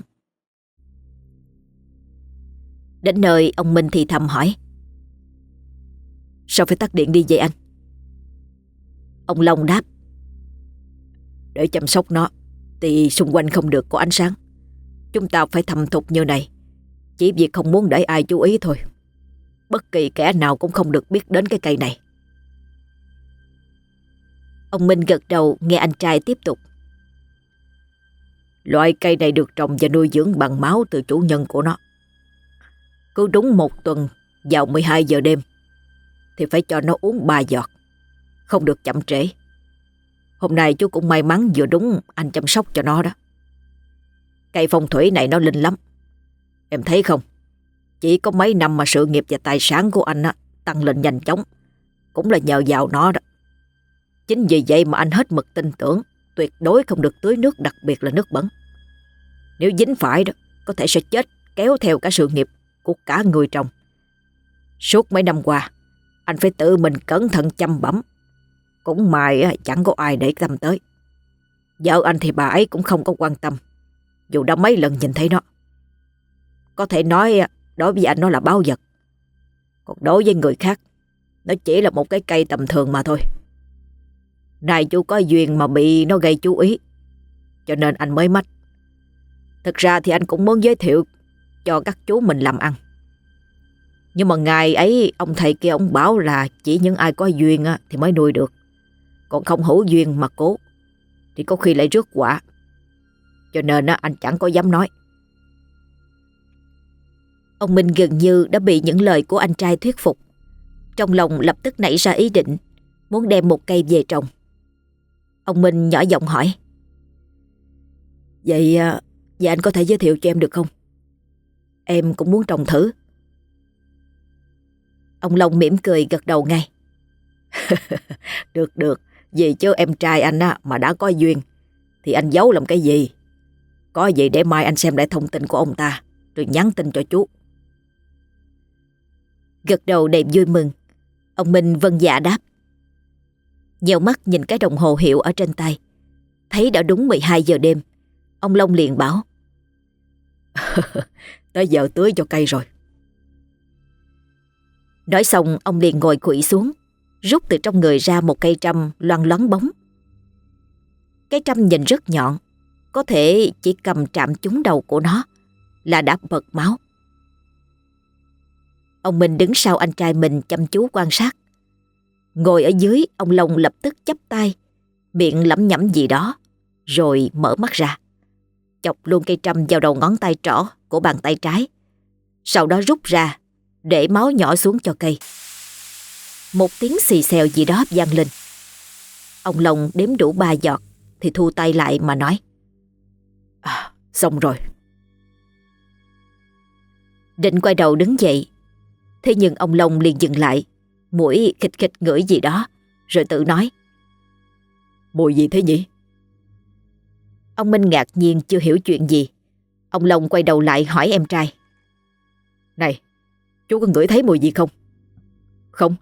Đến nơi, ông Minh thì thầm hỏi. Sao phải tắt điện đi vậy anh Ông Long đáp để chăm sóc nó, Thì xung quanh không được có ánh sáng Chúng ta phải thầm thục như này, Chỉ vì không muốn để ai chú ý thôi Bất kỳ kẻ nào cũng không được biết đến cái cây này Ông Minh gật đầu, nghe anh trai tiếp tục Loại cây này được trồng và nuôi dưỡng bằng máu từ chủ nhân của nó Cứ đúng một tuần, vào 12 giờ đêm, thì phải cho nó uống ba giọt. Không được chậm trễ. Hôm nay chú cũng may mắn vừa đúng anh chăm sóc cho nó đó. Cây phong thủy này nó linh lắm. Em thấy không? Chỉ có mấy năm mà sự nghiệp và tài sản của anh á, tăng lên nhanh chóng. Cũng là nhờ vào nó đó. Chính vì vậy mà anh hết mực tin tưởng tuyệt đối không được tưới nước đặc biệt là nước bẩn. Nếu dính phải đó, có thể sẽ chết kéo theo cả sự nghiệp của cả người trồng. Suốt mấy năm qua, anh phải tự mình cẩn thận chăm bẩm. Cũng may chẳng có ai để tâm tới. Vợ anh thì bà ấy cũng không có quan tâm. Dù đã mấy lần nhìn thấy nó. Có thể nói đối với anh nó là báo vật. Còn đối với người khác, nó chỉ là một cái cây tầm thường mà thôi. Này chú có duyên mà bị nó gây chú ý. Cho nên anh mới mách. Thực ra thì anh cũng muốn giới thiệu cho các chú mình làm ăn. Nhưng mà ngày ấy ông thầy kia ông bảo là chỉ những ai có duyên á, thì mới nuôi được. Còn không hữu duyên mà cố thì có khi lại rước quả. Cho nên anh chẳng có dám nói. Ông Minh gần như đã bị những lời của anh trai thuyết phục. Trong lòng lập tức nảy ra ý định muốn đem một cây về trồng. Ông Minh nhỏ giọng hỏi. Vậy, à, vậy anh có thể giới thiệu cho em được không? Em cũng muốn trồng thử. Ông Long mỉm cười gật đầu ngay. được được, vì chứ em trai anh á, mà đã có duyên, thì anh giấu làm cái gì? Có gì để mai anh xem lại thông tin của ông ta, rồi nhắn tin cho chú. Gật đầu đầy vui mừng, ông Minh vân dạ đáp. Nhiều mắt nhìn cái đồng hồ hiệu ở trên tay, thấy đã đúng 12 giờ đêm, ông Long liền bảo. Tới giờ tưới cho cây rồi. Nói xong ông liền ngồi quỵ xuống Rút từ trong người ra một cây trăm loan loáng bóng. Cái trăm nhìn rất nhọn, Có thể chỉ cầm chạm trúng đầu của nó Là đã bật máu. Ông Minh đứng sau anh trai mình chăm chú quan sát. Ngồi ở dưới, ông Long lập tức chắp tay, Miệng lẩm nhẩm gì đó, Rồi mở mắt ra. Chọc luôn cây trăm vào đầu ngón tay trỏ Của bàn tay trái, Sau đó rút ra để máu nhỏ xuống cho cây. Một tiếng xì xèo gì đó vang lên. Ông Long đếm đủ ba giọt thì thu tay lại mà nói. À, xong rồi. Định quay đầu đứng dậy. Thế nhưng ông Long liền dừng lại, Mũi khịch khịch ngửi gì đó, rồi tự nói. Mùi gì thế nhỉ? Ông Minh ngạc nhiên chưa hiểu chuyện gì. Ông Long quay đầu lại hỏi em trai. Này, chú có ngửi thấy mùi gì không? Không,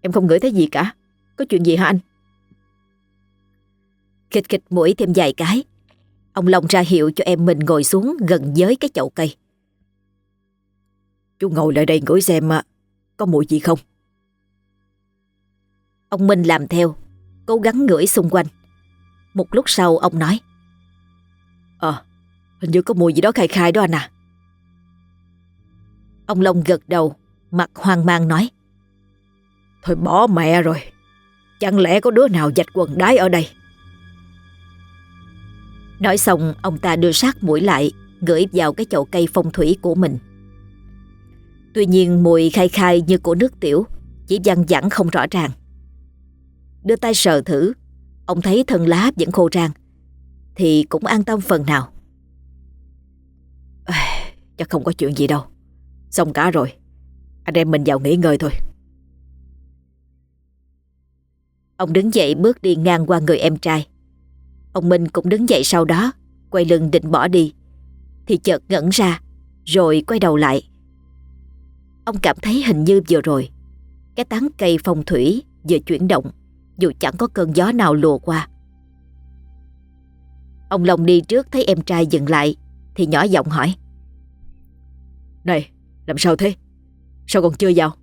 em không ngửi thấy gì cả. Có chuyện gì hả anh? Khịch khịch mũi thêm vài cái. Ông Long ra hiệu cho em mình ngồi xuống gần với cái chậu cây. Chú ngồi lại đây ngửi xem có mùi gì không? Ông Minh làm theo, cố gắng ngửi xung quanh. Một lúc sau ông nói. Ờ, hình như có mùi gì đó khai khai đó anh à. Ông Long gật đầu, mặt hoang mang nói. Thôi bỏ mẹ rồi, chẳng lẽ có đứa nào dạch quần đái ở đây? Nói xong ông ta đưa sát mũi lại gửi vào cái chậu cây phong thủy của mình. Tuy nhiên mùi khai khai như của nước tiểu Chỉ văng vẳng không rõ ràng. Đưa tay sờ thử Ông thấy thân lá vẫn khô rang Thì cũng an tâm phần nào. À, Chắc không có chuyện gì đâu. Xong cả rồi. Anh em mình vào nghỉ ngơi thôi. Ông đứng dậy bước đi ngang qua người em trai. Ông Minh cũng đứng dậy sau đó, Quay lưng định bỏ đi. Thì chợt ngẩn ra, Rồi quay đầu lại. Ông cảm thấy hình như vừa rồi, Cái tán cây phong thủy vừa chuyển động, Dù chẳng có cơn gió nào lùa qua. Ông Long đi trước thấy em trai dừng lại, Thì nhỏ giọng hỏi. Này, làm sao thế? Sao còn chưa vào?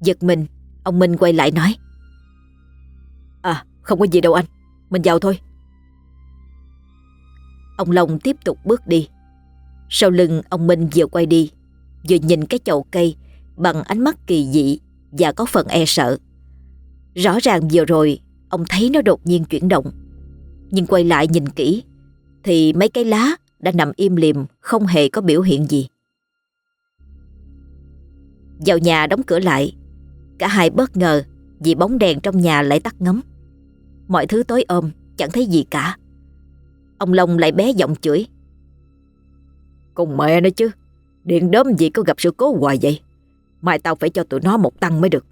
Giật mình Ông Minh quay lại nói. À không có gì đâu anh. Mình vào thôi. Ông Long tiếp tục bước đi. Sau lưng, ông Minh vừa quay đi, Vừa nhìn cái chậu cây Bằng ánh mắt kỳ dị Và có phần e sợ. Rõ ràng vừa rồi, Ông thấy nó đột nhiên chuyển động. Nhưng quay lại nhìn kỹ, Thì mấy cái lá đã nằm im liềm, Không hề có biểu hiện gì. Vào nhà đóng cửa lại Cả hai bất ngờ Vì bóng đèn trong nhà lại tắt ngấm. Mọi thứ tối ôm Chẳng thấy gì cả. Ông Long lại bé giọng chửi. Cùng mẹ nữa chứ, Điện đốm gì có gặp sự cố hoài vậy? Mai tao phải cho tụi nó một tăng mới được.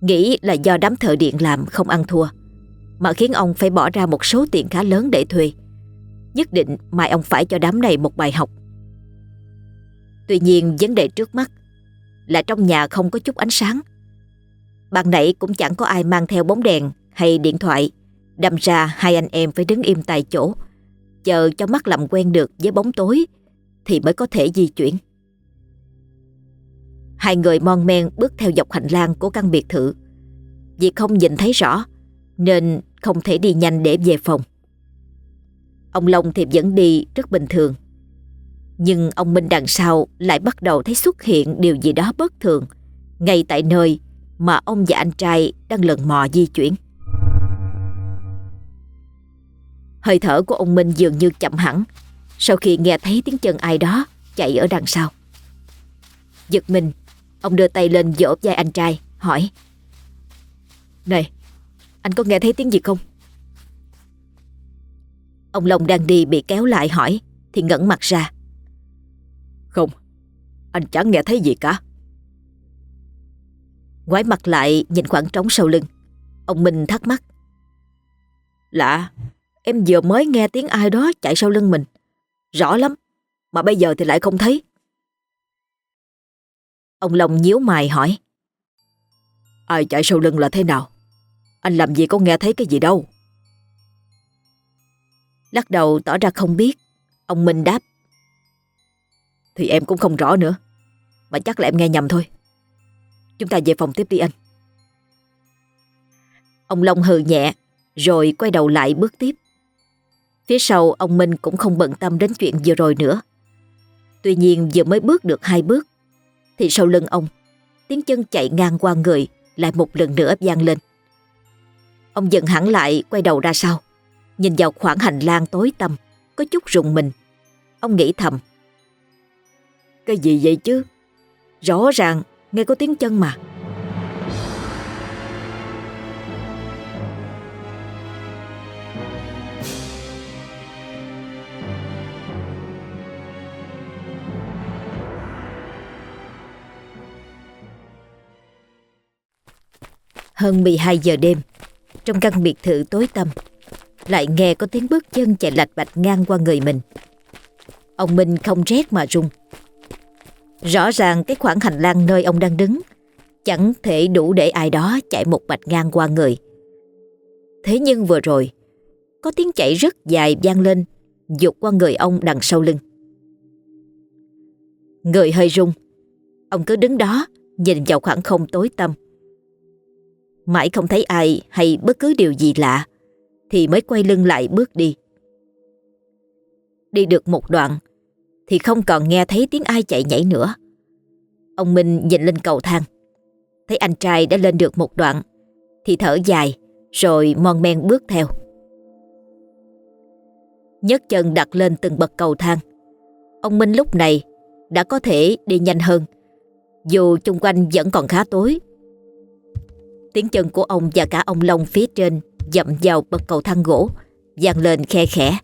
Nghĩ là do đám thợ điện làm không ăn thua, Mà khiến ông phải bỏ ra một số tiền khá lớn để thuê. Nhất định mai ông phải cho đám này một bài học. Tuy nhiên vấn đề trước mắt là trong nhà không có chút ánh sáng. Ban nãy cũng chẳng có ai mang theo bóng đèn hay điện thoại, Đâm ra hai anh em phải đứng im tại chỗ. Chờ cho mắt làm quen được với bóng tối Thì mới có thể di chuyển. Hai người mon men bước theo dọc hành lang của căn biệt thự. Vì không nhìn thấy rõ, Nên không thể đi nhanh để về phòng. Ông Long thì vẫn đi rất bình thường. Nhưng ông Minh đằng sau lại bắt đầu thấy xuất hiện điều gì đó bất thường. Ngay tại nơi mà ông và anh trai đang lần mò di chuyển. Hơi thở của ông Minh dường như chậm hẳn Sau khi nghe thấy tiếng chân ai đó chạy ở đằng sau. Giật mình, Ông đưa tay lên vỗ vai anh trai, Hỏi, Này, Anh có nghe thấy tiếng gì không? Ông Long đang đi bị kéo lại hỏi Thì ngẩn mặt ra. Anh chẳng nghe thấy gì cả. Quái mặt lại nhìn khoảng trống sau lưng. Ông Minh thắc mắc. Lạ, Em vừa mới nghe tiếng ai đó chạy sau lưng mình. Rõ lắm, Mà bây giờ thì lại không thấy. Ông Long nhíu mày hỏi. Ai chạy sau lưng là thế nào? Anh làm gì có nghe thấy cái gì đâu. Lắc đầu tỏ ra không biết. Ông Minh đáp. Thì em cũng không rõ nữa. Mà chắc là em nghe nhầm thôi. Chúng ta về phòng tiếp đi anh. Ông Long hừ nhẹ, Rồi quay đầu lại bước tiếp. Phía sau, ông Minh cũng không bận tâm đến chuyện vừa rồi nữa. Tuy nhiên, vừa mới bước được hai bước, Thì sau lưng ông, Tiếng chân chạy ngang qua người Lại một lần nữa vang lên. Ông dừng hẳn lại, quay đầu ra sau. Nhìn vào khoảng hành lang tối tăm, Có chút rùng mình. Ông nghĩ thầm, Cái gì vậy chứ? Rõ ràng, nghe có tiếng chân mà. Hơn 12 giờ đêm Trong căn biệt thự tối tăm Lại nghe có tiếng bước chân chạy lạch bạch ngang qua người mình. Ông Minh không rét mà run. Rõ ràng cái khoảng hành lang nơi ông đang đứng chẳng thể đủ để ai đó chạy một mạch ngang qua người. Thế nhưng vừa rồi, có tiếng chạy rất dài vang lên, dục qua người ông đằng sau lưng. Người hơi rung, ông cứ đứng đó nhìn vào khoảng không tối tăm. Mãi không thấy ai hay bất cứ điều gì lạ, thì mới quay lưng lại bước đi. Đi được một đoạn, thì không còn nghe thấy tiếng ai chạy nhảy nữa. Ông Minh nhìn lên cầu thang, thấy anh trai đã lên được một đoạn, thì thở dài, rồi mon men bước theo. nhấc chân đặt lên từng bậc cầu thang. Ông Minh lúc này đã có thể đi nhanh hơn, dù chung quanh vẫn còn khá tối. Tiếng chân của ông và cả ông Long phía trên dậm vào bậc cầu thang gỗ, vang lên khe khẽ.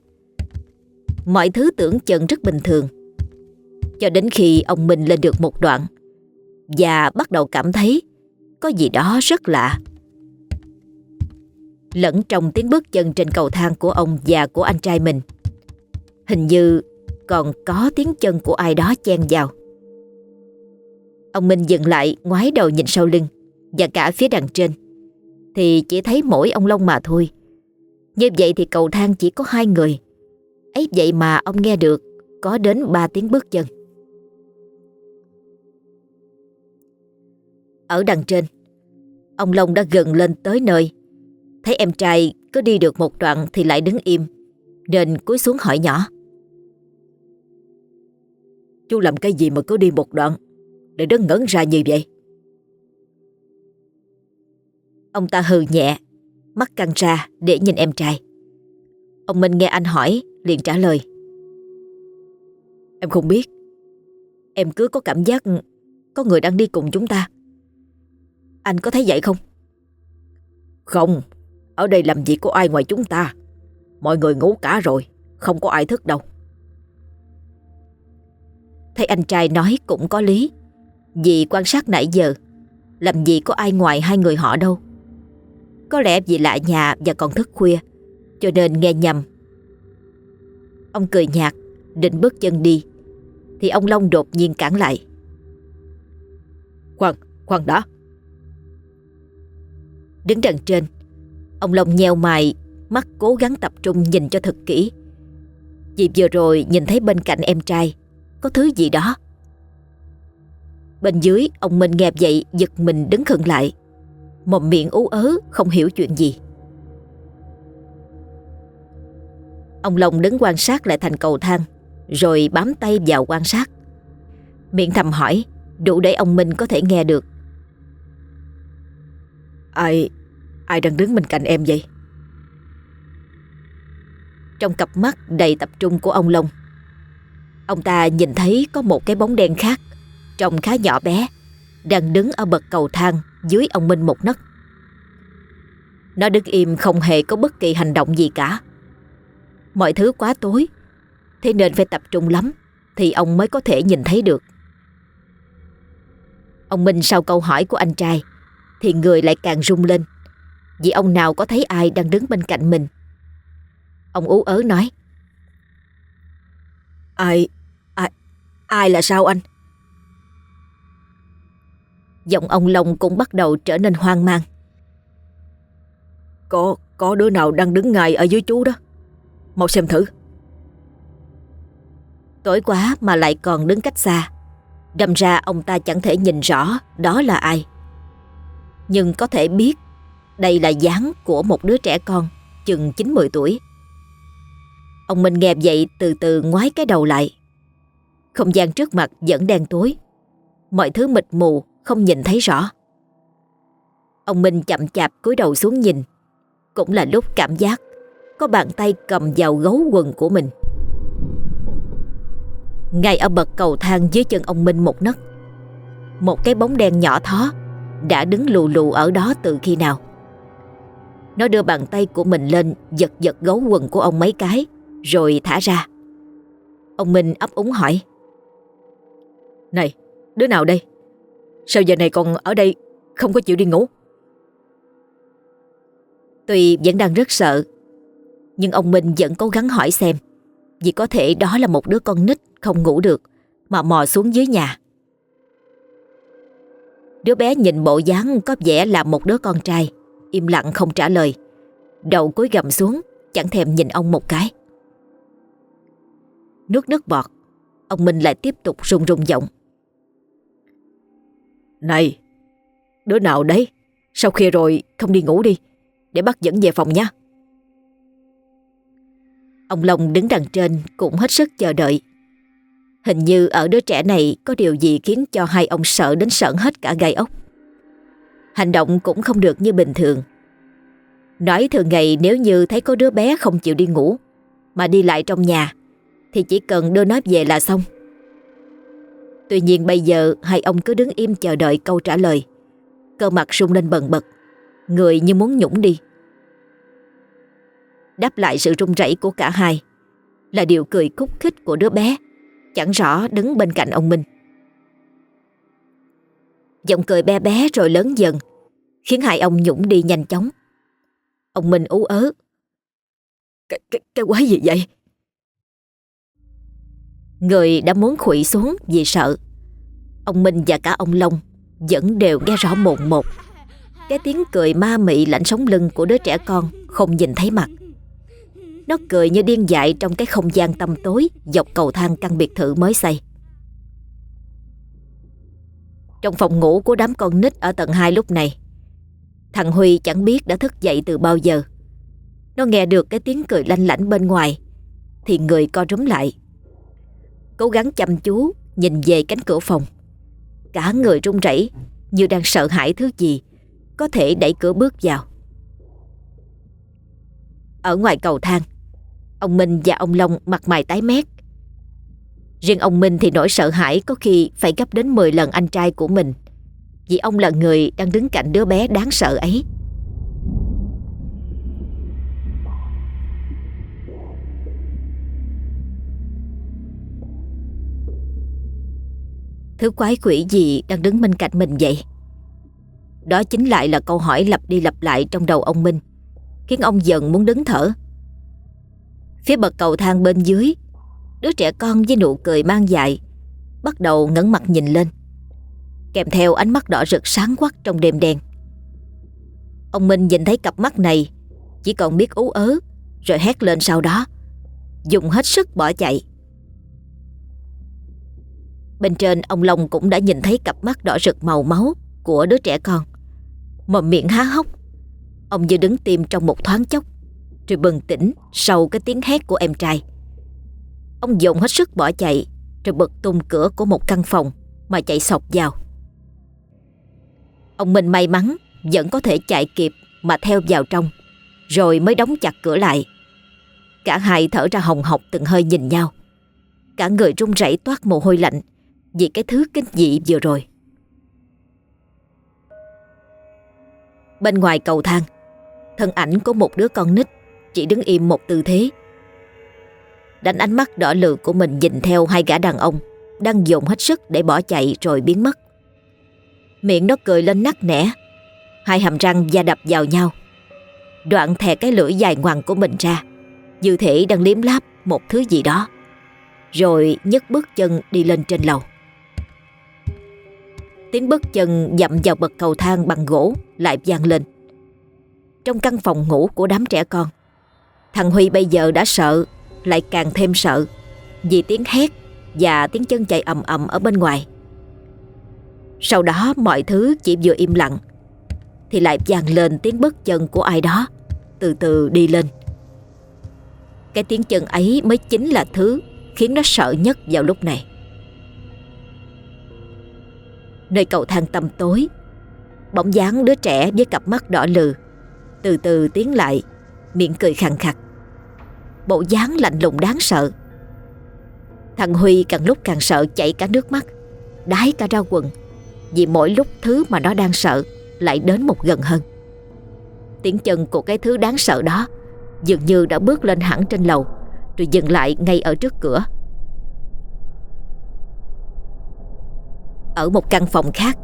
Mọi thứ tưởng chừng rất bình thường. Cho đến khi ông Minh lên được một đoạn, và bắt đầu cảm thấy có gì đó rất lạ. Lẫn trong tiếng bước chân trên cầu thang của ông và của anh trai mình. Hình như còn có tiếng chân của ai đó chen vào. Ông Minh dừng lại, ngoái đầu nhìn sau lưng và cả phía đằng trên. Thì chỉ thấy mỗi ông Long mà thôi. Như vậy thì cầu thang chỉ có hai người ấy vậy mà ông nghe được có đến ba tiếng bước chân. Ở đằng trên, ông Long đã gần lên tới nơi. Thấy em trai cứ đi được một đoạn thì lại đứng im, nên cúi xuống hỏi nhỏ. Chú làm cái gì mà cứ đi một đoạn Để đứng ngẩn ra như vậy Ông ta hừ nhẹ Mắt căng ra để nhìn em trai Ông Minh nghe anh hỏi liền trả lời. Em không biết. Em cứ có cảm giác Có người đang đi cùng chúng ta. Anh có thấy vậy không? Không. Ở đây làm gì có ai ngoài chúng ta? Mọi người ngủ cả rồi, Không có ai thức đâu. Thấy anh trai nói cũng có lý. Vì quan sát nãy giờ, Làm gì có ai ngoài hai người họ đâu. Có lẽ vì lạ nhà và còn thức khuya, Cho nên nghe nhầm. Ông cười nhạt Định bước chân đi Thì ông Long đột nhiên cản lại Khoan, khoan đã Đứng đằng trên Ông Long nheo mày Mắt cố gắng tập trung nhìn cho thật kỹ Vì vừa rồi nhìn thấy bên cạnh em trai có thứ gì đó. Bên dưới, ông Minh nghe vậy giật mình đứng khựng lại. Mồm miệng ú ớ, không hiểu chuyện gì. Ông Long đứng quan sát lại thành cầu thang, rồi bám tay vào quan sát. Miệng thầm hỏi, đủ để ông Minh có thể nghe được. Ai, ai đang đứng bên cạnh em vậy? Trong cặp mắt đầy tập trung của ông Long Ông ta nhìn thấy có một cái bóng đen khác Trông khá nhỏ bé Đang đứng ở bậc cầu thang Dưới ông Minh một nấc Nó đứng im không hề có bất kỳ hành động gì cả Mọi thứ quá tối Thế nên phải tập trung lắm Thì ông mới có thể nhìn thấy được Ông Minh sau câu hỏi của anh trai Thì người lại càng rung lên Vì ông nào có thấy ai đang đứng bên cạnh mình Ông ú ớ nói Ai, Ai là sao anh? Giọng ông Long cũng bắt đầu trở nên hoang mang. Có, có đứa nào đang đứng ngay ở dưới chú đó. Mau xem thử. Tối quá mà lại còn đứng cách xa. Đâm ra ông ta chẳng thể nhìn rõ đó là ai. Nhưng có thể biết, đây là dáng của một đứa trẻ con, chừng 9-10 tuổi. Ông Minh nghe vậy từ từ ngoái cái đầu lại. Không gian trước mặt vẫn đen tối Mọi thứ mịt mù, Không nhìn thấy rõ Ông Minh chậm chạp cúi đầu xuống nhìn Cũng là lúc cảm giác có bàn tay cầm vào gấu quần của mình. Ngay ở bậc cầu thang dưới chân ông Minh một nấc. Một cái bóng đen nhỏ thó Đã đứng lù lù ở đó từ khi nào. Nó đưa bàn tay của mình lên Giật giật gấu quần của ông mấy cái Rồi thả ra. Ông Minh ấp úng hỏi. Này, đứa nào đây? Sao giờ này còn ở đây không có chịu đi ngủ? Tuy vẫn đang rất sợ nhưng ông Minh vẫn cố gắng hỏi xem. Vì có thể đó là một đứa con nít Không ngủ được, Mà mò xuống dưới nhà. Đứa bé nhìn bộ dáng có vẻ là một đứa con trai, Im lặng không trả lời. Đầu cúi gầm xuống, Chẳng thèm nhìn ông một cái. Nước nước bọt, Ông Minh lại tiếp tục rung rung giọng. Này, Đứa nào đấy? Sau khi rồi không đi ngủ đi, Để bắt dẫn về phòng nha Ông Long đứng đằng trên Cũng hết sức chờ đợi. Hình như ở đứa trẻ này Có điều gì khiến cho hai ông sợ đến sợn hết cả gai ốc. Hành động cũng không được như bình thường. Nói thường ngày nếu như thấy có đứa bé không chịu đi ngủ, Mà đi lại trong nhà, Thì chỉ cần đưa nó về là xong. Tuy nhiên bây giờ hai ông cứ đứng im chờ đợi câu trả lời. Cơ mặt rung lên bần bật, Người như muốn nhũng đi. Đáp lại sự run rẩy của cả hai. Là điều cười khúc khích của đứa bé Chẳng rõ đứng bên cạnh ông Minh. Giọng cười bé bé rồi lớn dần Khiến hai ông nhũng đi nhanh chóng. Ông Minh ú ớ. Cái, cái, cái quái gì vậy? Người đã muốn khủy xuống vì sợ. Ông Minh và cả ông Long Vẫn đều nghe rõ mồn một. Cái tiếng cười ma mị lạnh sống lưng của đứa trẻ con Không nhìn thấy mặt. Nó cười như điên dại trong cái không gian tăm tối Dọc cầu thang căn biệt thự mới xây. Trong phòng ngủ của đám con nít ở tầng 2 lúc này, Thằng Huy chẳng biết đã thức dậy từ bao giờ. Nó nghe được cái tiếng cười lanh lảnh bên ngoài, Thì người co rúm lại. Cố gắng chăm chú Nhìn về cánh cửa phòng. Cả người run rẩy Như đang sợ hãi thứ gì Có thể đẩy cửa bước vào. Ở ngoài cầu thang Ông Minh và ông Long mặt mày tái mét. Riêng ông Minh thì nỗi sợ hãi Có khi phải gấp đến 10 lần anh trai của mình. Vì ông là người đang đứng cạnh đứa bé đáng sợ ấy. Thứ quái quỷ gì đang đứng bên cạnh mình vậy? Đó chính lại là câu hỏi lặp đi lặp lại trong đầu ông Minh, Khiến ông dần muốn đứng thở. Phía bậc cầu thang bên dưới Đứa trẻ con với nụ cười mang dại Bắt đầu ngẩng mặt nhìn lên Kèm theo ánh mắt đỏ rực sáng quắc trong đêm đen Ông Minh nhìn thấy cặp mắt này Chỉ còn biết ú ớ Rồi hét lên sau đó Dùng hết sức bỏ chạy Bên trên ông Long cũng đã nhìn thấy cặp mắt đỏ rực màu máu của đứa trẻ con. Mồm miệng há hốc. Ông như đứng tim trong một thoáng chốc, rồi bừng tỉnh sau cái tiếng hét của em trai. Ông dồn hết sức bỏ chạy, rồi bật tung cửa của một căn phòng mà chạy sọc vào. Ông Minh may mắn vẫn có thể chạy kịp mà theo vào trong, rồi mới đóng chặt cửa lại. Cả hai thở ra hồng hộc từng hơi nhìn nhau. Cả người run rẩy toát mồ hôi lạnh vì cái thứ kinh dị vừa rồi. Bên ngoài cầu thang, thân ảnh của một đứa con nít chỉ đứng im một tư thế. Đánh ánh mắt đỏ lừ của mình nhìn theo hai gã đàn ông đang dồn hết sức để bỏ chạy rồi biến mất. Miệng nó cười lên nắc nẻ, hai hàm răng da đập vào nhau. Đoạn thè cái lưỡi dài ngoằng của mình ra, như thể đang liếm láp một thứ gì đó. Rồi nhấc bước chân đi lên trên lầu. Tiếng bước chân dậm vào bậc cầu thang bằng gỗ lại vang lên. Trong căn phòng ngủ của đám trẻ con, thằng Huy bây giờ đã sợ, lại càng thêm sợ vì tiếng hét và tiếng chân chạy ầm ầm ở bên ngoài. Sau đó mọi thứ chỉ vừa im lặng thì lại vang lên tiếng bước chân của ai đó từ từ đi lên. Cái tiếng chân ấy mới chính là thứ khiến nó sợ nhất vào lúc này. Nơi cầu thang tầm tối Bóng dáng đứa trẻ với cặp mắt đỏ lừ Từ từ tiến lại Miệng cười khàn khặc. Bộ dáng lạnh lùng đáng sợ. Thằng Huy càng lúc càng sợ chảy cả nước mắt, Đái cả ra quần, Vì mỗi lúc thứ mà nó đang sợ Lại đến một gần hơn. Tiếng chân của cái thứ đáng sợ đó Dường như đã bước lên hẳn trên lầu, Rồi dừng lại ngay ở trước cửa. Ở một căn phòng khác,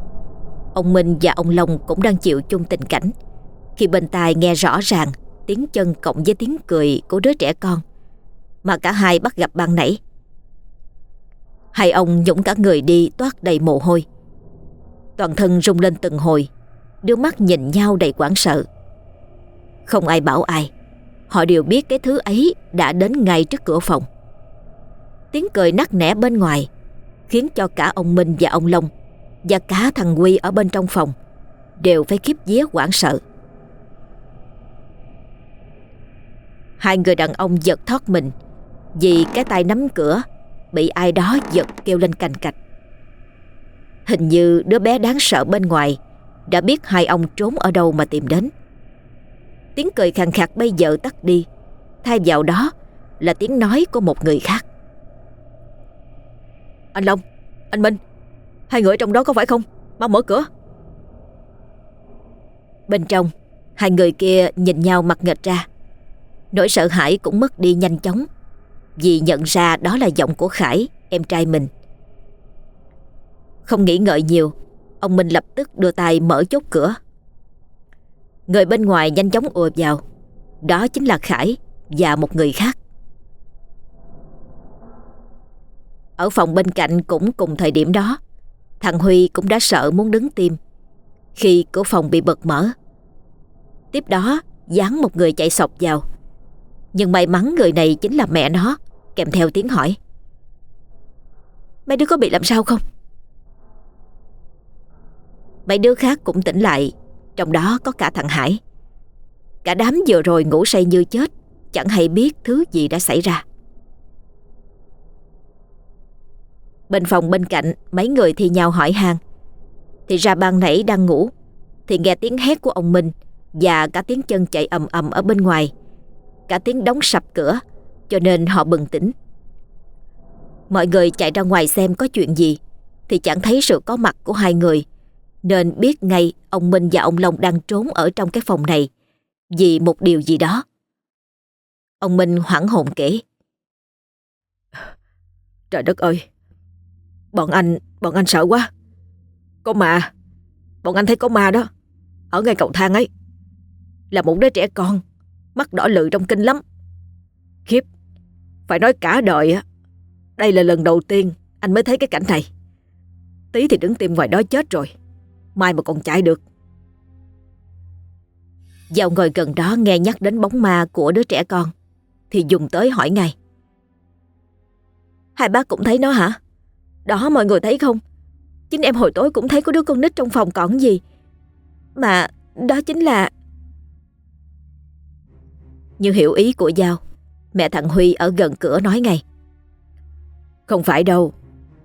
Ông Minh và ông Long cũng đang chịu chung tình cảnh Khi bên tai nghe rõ ràng tiếng chân cộng với tiếng cười của đứa trẻ con mà cả hai bắt gặp ban nãy. Hai ông nhũng cả người đi toát đầy mồ hôi. Toàn thân rung lên từng hồi, đưa mắt nhìn nhau đầy quảng sợ. Không ai bảo ai, họ đều biết cái thứ ấy đã đến ngay trước cửa phòng. Tiếng cười nắc nẻ bên ngoài khiến cho cả ông Minh và ông Long và cả thằng Quy ở bên trong phòng đều phải khiếp vía quảng sợ. Hai người đàn ông giật thoát mình vì cái tay nắm cửa bị ai đó giật kêu lên cành cạch. Hình như đứa bé đáng sợ bên ngoài đã biết hai ông trốn ở đâu mà tìm đến. Tiếng cười khàn khạc bây giờ tắt đi, thay vào đó là tiếng nói của một người khác. Anh Long, anh Minh, hai người ở trong đó có phải không? Mau mở cửa. Bên trong, hai người kia nhìn nhau mặt nghệch ra. Nỗi sợ hãi cũng mất đi nhanh chóng vì nhận ra đó là giọng của Khải, em trai mình. Không nghĩ ngợi nhiều, ông Minh lập tức đưa tay mở chốt cửa. Người bên ngoài nhanh chóng ùa vào, đó chính là Khải và một người khác. Ở phòng bên cạnh cũng cùng thời điểm đó, thằng Huy cũng đã sợ muốn đứng tim khi cửa phòng bị bật mở. Tiếp đó, dán một người chạy sọc vào. Nhưng may mắn người này chính là mẹ nó, Kèm theo tiếng hỏi. Mấy đứa có bị làm sao không? Mấy đứa khác cũng tỉnh lại, Trong đó có cả thằng Hải. Cả đám vừa rồi ngủ say như chết, Chẳng hay biết thứ gì đã xảy ra. Bên phòng bên cạnh, Mấy người thì nhau hỏi hàng. Thì ra ban nãy đang ngủ, Thì nghe tiếng hét của ông Minh Và cả tiếng chân chạy ầm ầm ở bên ngoài. Cả tiếng đóng sập cửa Cho nên họ bừng tỉnh. Mọi người chạy ra ngoài xem có chuyện gì Thì chẳng thấy sự có mặt của hai người Nên biết ngay ông Minh và ông Long đang trốn ở trong cái phòng này Vì một điều gì đó. Ông Minh hoảng hồn kể. Trời đất ơi Bọn anh, bọn anh sợ quá. Có ma Bọn anh thấy có ma đó Ở ngay cầu thang ấy. Là một đứa trẻ con Mắt đỏ lự trong kinh lắm. Khiếp, Phải nói cả đời á, Đây là lần đầu tiên anh mới thấy cái cảnh này. Tí thì đứng tim ngoài đó chết rồi, Mai mà còn chạy được. Dạo ngồi gần đó nghe nhắc đến bóng ma của đứa trẻ con, Thì dùng tới hỏi ngay. Hai bác cũng thấy nó hả? Đó mọi người thấy không? Chính em hồi tối cũng thấy có đứa con nít trong phòng còn gì. Mà đó chính là như hiểu ý của Giao, Mẹ thằng Huy ở gần cửa nói ngay. Không phải đâu,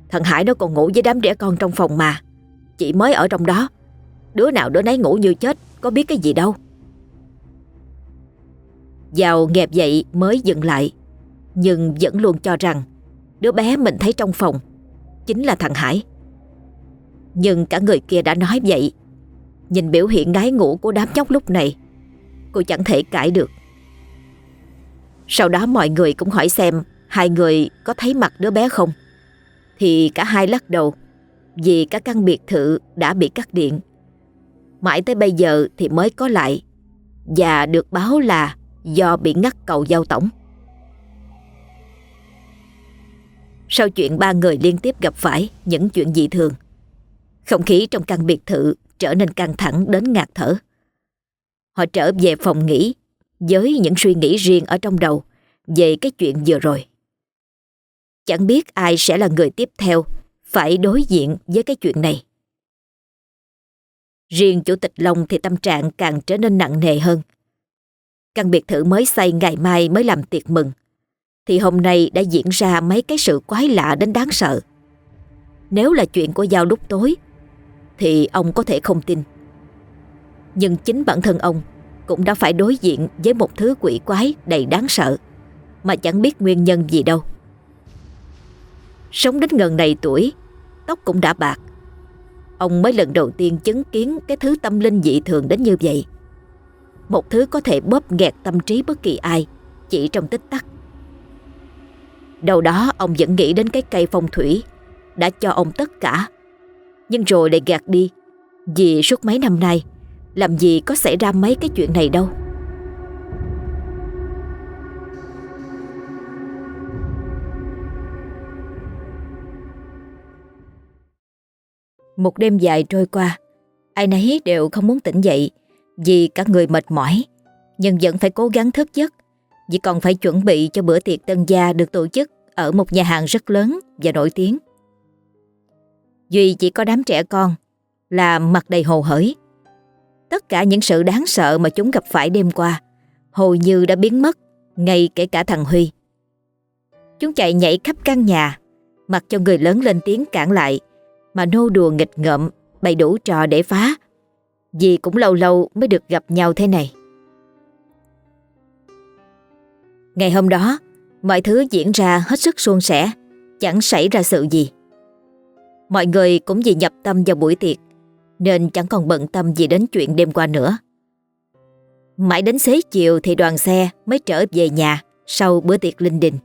Thằng Hải nó còn ngủ với đám trẻ con trong phòng mà. Chị mới ở trong đó. Đứa nào đứa nấy ngủ như chết, Có biết cái gì đâu. Giao nghẹp dậy mới dừng lại, Nhưng vẫn luôn cho rằng Đứa bé mình thấy trong phòng Chính là thằng Hải. Nhưng cả người kia đã nói vậy, Nhìn biểu hiện ngái ngủ của đám nhóc lúc này, Cô chẳng thể cãi được sau đó mọi người cũng hỏi xem hai người có thấy mặt đứa bé không. Thì cả hai lắc đầu vì các căn biệt thự đã bị cắt điện. Mãi tới bây giờ thì mới có lại và được báo là do bị ngắt cầu giao tổng. Sau chuyện ba người liên tiếp gặp phải những chuyện dị thường, không khí trong căn biệt thự trở nên căng thẳng đến ngạt thở. Họ trở về phòng nghỉ với những suy nghĩ riêng ở trong đầu về cái chuyện vừa rồi. Chẳng biết ai sẽ là người tiếp theo phải đối diện với cái chuyện này. Riêng Chủ tịch Long thì tâm trạng càng trở nên nặng nề hơn. Căn biệt thự mới xây ngày mai mới làm tiệc mừng, thì hôm nay đã diễn ra mấy cái sự quái lạ đến đáng sợ. Nếu là chuyện của Giao lúc tối, thì ông có thể không tin. Nhưng chính bản thân ông cũng đã phải đối diện với một thứ quỷ quái đầy đáng sợ mà chẳng biết nguyên nhân gì đâu. Sống đến gần này tuổi, tóc cũng đã bạc. Ông mới lần đầu tiên chứng kiến cái thứ tâm linh dị thường đến như vậy. Một thứ có thể bóp nghẹt tâm trí bất kỳ ai chỉ trong tích tắc. Đầu đó ông vẫn nghĩ đến cái cây phong thủy đã cho ông tất cả. Nhưng rồi lại gạt đi vì suốt mấy năm nay làm gì có xảy ra mấy cái chuyện này đâu. Một đêm dài trôi qua, Ai nấy đều không muốn tỉnh dậy Vì các người mệt mỏi. Nhưng vẫn phải cố gắng thức giấc, Vì còn phải chuẩn bị cho bữa tiệc tân gia Được tổ chức ở một nhà hàng rất lớn Và nổi tiếng. Duy chỉ có đám trẻ con Là mặt đầy hồ hởi. Tất cả những sự đáng sợ mà chúng gặp phải đêm qua. Hầu như đã biến mất, Ngay kể cả thằng Huy. Chúng chạy nhảy khắp căn nhà, Mặc cho người lớn lên tiếng cản lại, Mà nô đùa nghịch ngợm, Bày đủ trò để phá. Vì cũng lâu lâu mới được gặp nhau thế này. Ngày hôm đó, Mọi thứ diễn ra hết sức suôn sẻ, Chẳng xảy ra sự gì. Mọi người cũng vì nhập tâm vào buổi tiệc nên chẳng còn bận tâm gì đến chuyện đêm qua nữa Mãi đến xế chiều thì đoàn xe mới trở về nhà sau bữa tiệc linh đình.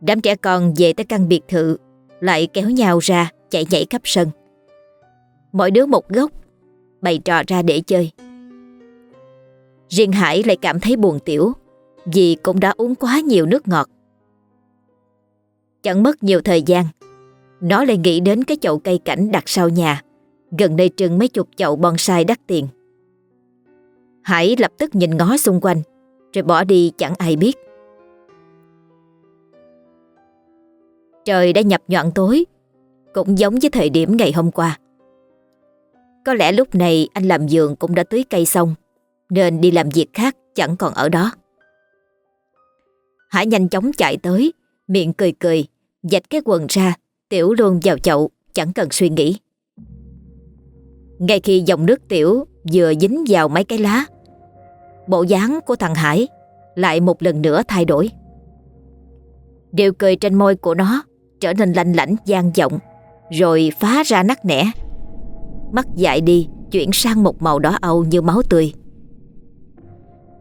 Đám trẻ con về tới căn biệt thự lại kéo nhau ra chạy nhảy khắp sân. Mỗi đứa một góc bày trò ra để chơi. Riêng Hải lại cảm thấy buồn tiểu vì cũng đã uống quá nhiều nước ngọt. Chẳng mất nhiều thời gian, nó lại nghĩ đến cái chậu cây cảnh đặt sau nhà, gần đây trưng mấy chục chậu bonsai đắt tiền. Hải lập tức nhìn ngó xung quanh, rồi bỏ đi chẳng ai biết. Trời đã nhập nhọn tối, cũng giống với thời điểm ngày hôm qua. Có lẽ lúc này anh làm giường cũng đã tưới cây xong, nên đi làm việc khác chẳng còn ở đó. Hải nhanh chóng chạy tới, miệng cười cười, dạch cái quần ra, tiểu luôn vào chậu, chẳng cần suy nghĩ. Ngay khi dòng nước tiểu vừa dính vào mấy cái lá, bộ dáng của thằng Hải lại một lần nữa thay đổi. Điều cười trên môi của nó trở nên lạnh lãnh gian vọng, rồi phá ra nắc nẻ. Mắt dại đi, chuyển sang một màu đỏ âu như máu tươi.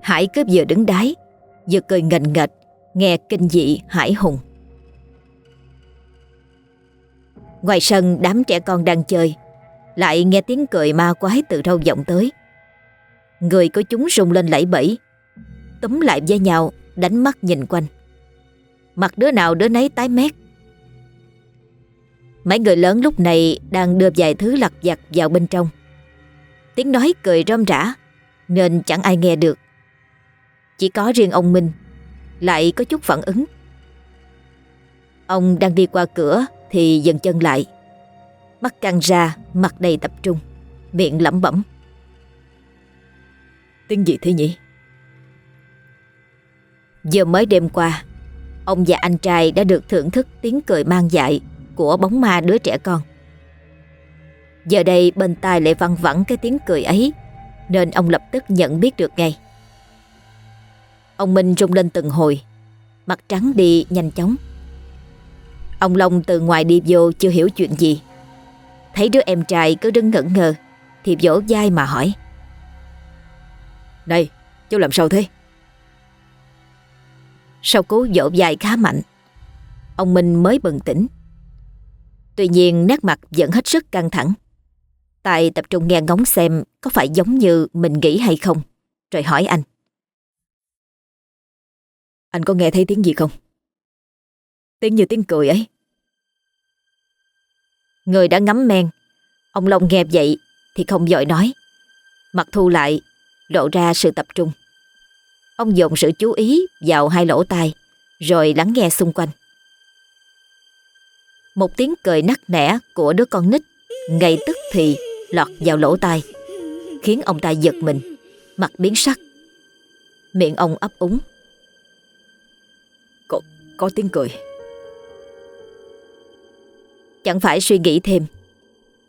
Hải cứ vừa đứng đáy, vừa cười ngành nghệch, nghe kinh dị hải hùng. Ngoài sân đám trẻ con đang chơi, lại nghe tiếng cười ma quái từ đâu vọng tới. Người của chúng rung lên lẫy bẫy, túm lại với nhau, đánh mắt nhìn quanh. Mặt đứa nào đứa nấy tái mét. Mấy người lớn lúc này đang đưa vài thứ lặt vặt vào bên trong. Tiếng nói cười râm rã, nên chẳng ai nghe được. Chỉ có riêng ông Minh lại có chút phản ứng. Ông đang đi qua cửa thì dừng chân lại. Mắt căng ra, mặt đầy tập trung, miệng lẩm bẩm. Tiếng gì thế nhỉ? Giờ mới đêm qua, ông và anh trai đã được thưởng thức tiếng cười mang dại của bóng ma đứa trẻ con. Giờ đây bên tai lại văng vẳng cái tiếng cười ấy, nên ông lập tức nhận biết được ngay. Ông Minh rung lên từng hồi, mặt trắng đi nhanh chóng. Ông Long từ ngoài đi vô chưa hiểu chuyện gì. Thấy đứa em trai cứ đứng ngẩn ngơ, thì vỗ vai mà hỏi. Này, chú làm sao thế? Sau cú vỗ vai khá mạnh, ông Minh mới bừng tỉnh. Tuy nhiên nét mặt vẫn hết sức căng thẳng. Tài tập trung nghe ngóng xem có phải giống như mình nghĩ hay không, rồi hỏi anh. Anh có nghe thấy tiếng gì không? Tiếng như tiếng cười ấy. Người đã ngắm men, ông Long nghe vậy thì không dội nói. Mặt thu lại, lộ ra sự tập trung. Ông dồn sự chú ý vào hai lỗ tai, rồi lắng nghe xung quanh. Một tiếng cười nắc nẻ của đứa con nít ngay tức thì lọt vào lỗ tai, khiến ông ta giật mình, mặt biến sắc. Miệng ông ấp úng. Có, có tiếng cười. Chẳng phải suy nghĩ thêm,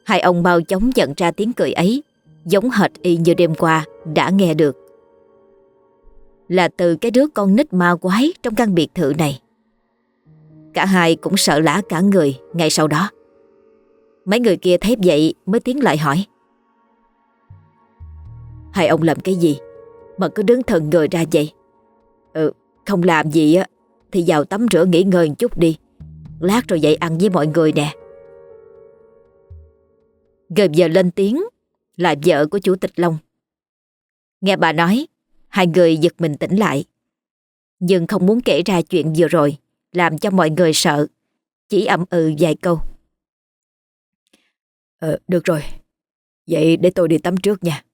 hai ông mau chóng nhận ra tiếng cười ấy, giống hệt y như đêm qua đã nghe được. Là từ cái đứa con nít ma quái trong căn biệt thự này. Cả hai cũng sợ lã cả người ngay sau đó. Mấy người kia thấy vậy mới tiến lại hỏi. Hai ông làm cái gì mà cứ đứng thần người ra vậy? Ừ, không làm gì á thì vào tắm rửa nghỉ ngơi một chút đi. Lát rồi dậy ăn với mọi người nè. Gờ giờ lên tiếng là vợ của chủ tịch Long. Nghe bà nói, hai người giật mình tỉnh lại. Nhưng không muốn kể ra chuyện vừa rồi, làm cho mọi người sợ, chỉ ậm ừ vài câu. Ờ, được rồi, vậy để tôi đi tắm trước nha.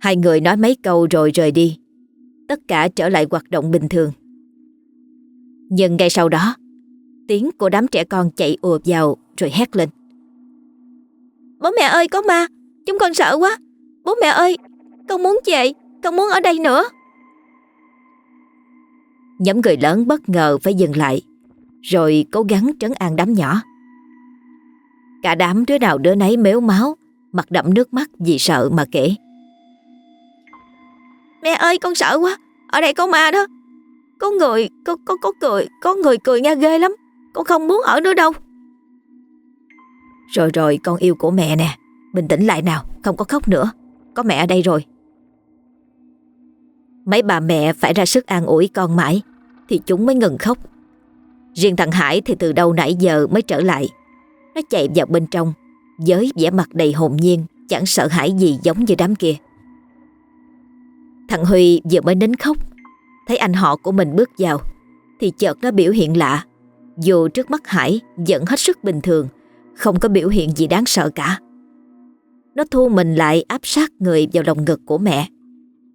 Hai người nói mấy câu rồi rời đi. Tất cả trở lại hoạt động bình thường. Nhưng ngay sau đó, tiếng của đám trẻ con chạy ùa vào rồi hét lên. Bố mẹ ơi có ma, chúng con sợ quá. Bố mẹ ơi, con muốn về, con muốn ở đây nữa. Nhóm người lớn bất ngờ phải dừng lại, rồi cố gắng trấn an đám nhỏ. Cả đám đứa nào đứa nấy méo máu, mặt đẫm nước mắt vì sợ mà kể. Mẹ ơi con sợ quá, ở đây có ma đó. Có người, có, có, có cười, có người cười nghe ghê lắm. Con không muốn ở nữa đâu. Rồi rồi con yêu của mẹ nè, bình tĩnh lại nào, không có khóc nữa. Có mẹ ở đây rồi. Mấy bà mẹ phải ra sức an ủi con mãi, thì chúng mới ngừng khóc. Riêng thằng Hải thì từ đâu nãy giờ mới trở lại. Nó chạy vào bên trong, với vẻ mặt đầy hồn nhiên, chẳng sợ hãi gì giống như đám kia. Thằng Huy vừa mới nín khóc Thấy anh họ của mình bước vào Thì chợt nó biểu hiện lạ Dù trước mắt Hải vẫn hết sức bình thường không có biểu hiện gì đáng sợ cả. Nó thu mình lại áp sát người vào lòng ngực của mẹ.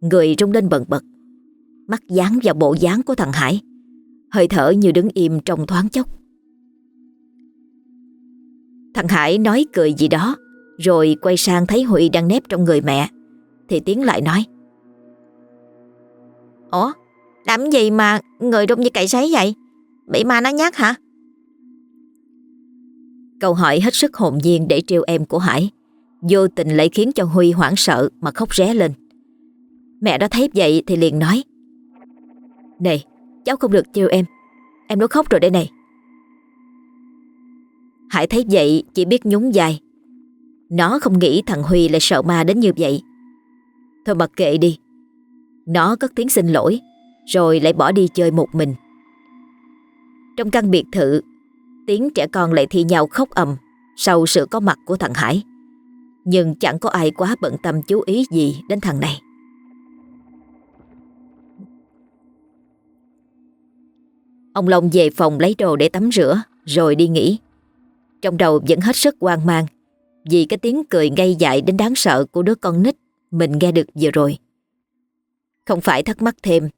Người rung lên bần bật, Mắt dán vào bộ dáng của thằng Hải, Hơi thở như đứng im trong thoáng chốc. Thằng Hải nói cười gì đó, Rồi quay sang thấy Huy đang nép trong người mẹ, Thì Tiến lại nói. Ủa làm gì mà người rung như cậy sấy vậy? Bị ma nó nhát hả? Câu hỏi hết sức hồn nhiên để trêu em của Hải. Vô tình lại khiến cho Huy hoảng sợ mà khóc ré lên. Mẹ đã thấy vậy thì liền nói, Này, cháu không được trêu em. Em nó khóc rồi đây này. Hải thấy vậy chỉ biết nhún dài Nó không nghĩ thằng Huy lại sợ ma đến như vậy. Thôi mặc kệ đi. Nó cất tiếng xin lỗi, Rồi lại bỏ đi chơi một mình. Trong căn biệt thự Tiếng trẻ con lại thi nhau khóc ầm Sau sự có mặt của thằng Hải. Nhưng chẳng có ai quá bận tâm chú ý gì đến thằng này. Ông Long về phòng lấy đồ để tắm rửa, Rồi đi nghỉ. Trong đầu vẫn hết sức hoang mang, Vì cái tiếng cười ngây dại đến đáng sợ Của đứa con nít Mình nghe được vừa rồi. Không phải thắc mắc thêm.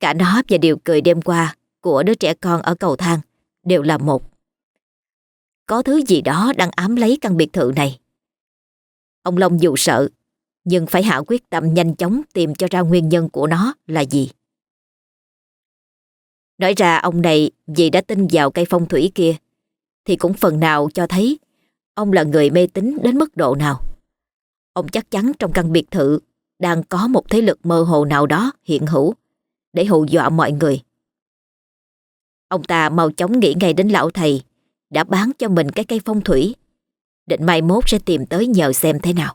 Cả nó và điều cười đêm qua của đứa trẻ con ở cầu thang đều là một. Có thứ gì đó đang ám lấy căn biệt thự này. Ông Long dù sợ, nhưng phải hạ quyết tâm nhanh chóng tìm cho ra nguyên nhân của nó là gì. Nói ra ông này vì đã tin vào cây phong thủy kia, thì cũng phần nào cho thấy ông là người mê tín đến mức độ nào. Ông chắc chắn trong căn biệt thự đang có một thế lực mơ hồ nào đó hiện hữu để hù dọa mọi người. Ông ta mau chóng nghĩ ngay đến lão thầy đã bán cho mình cái cây phong thủy định mai mốt sẽ tìm tới nhờ xem thế nào.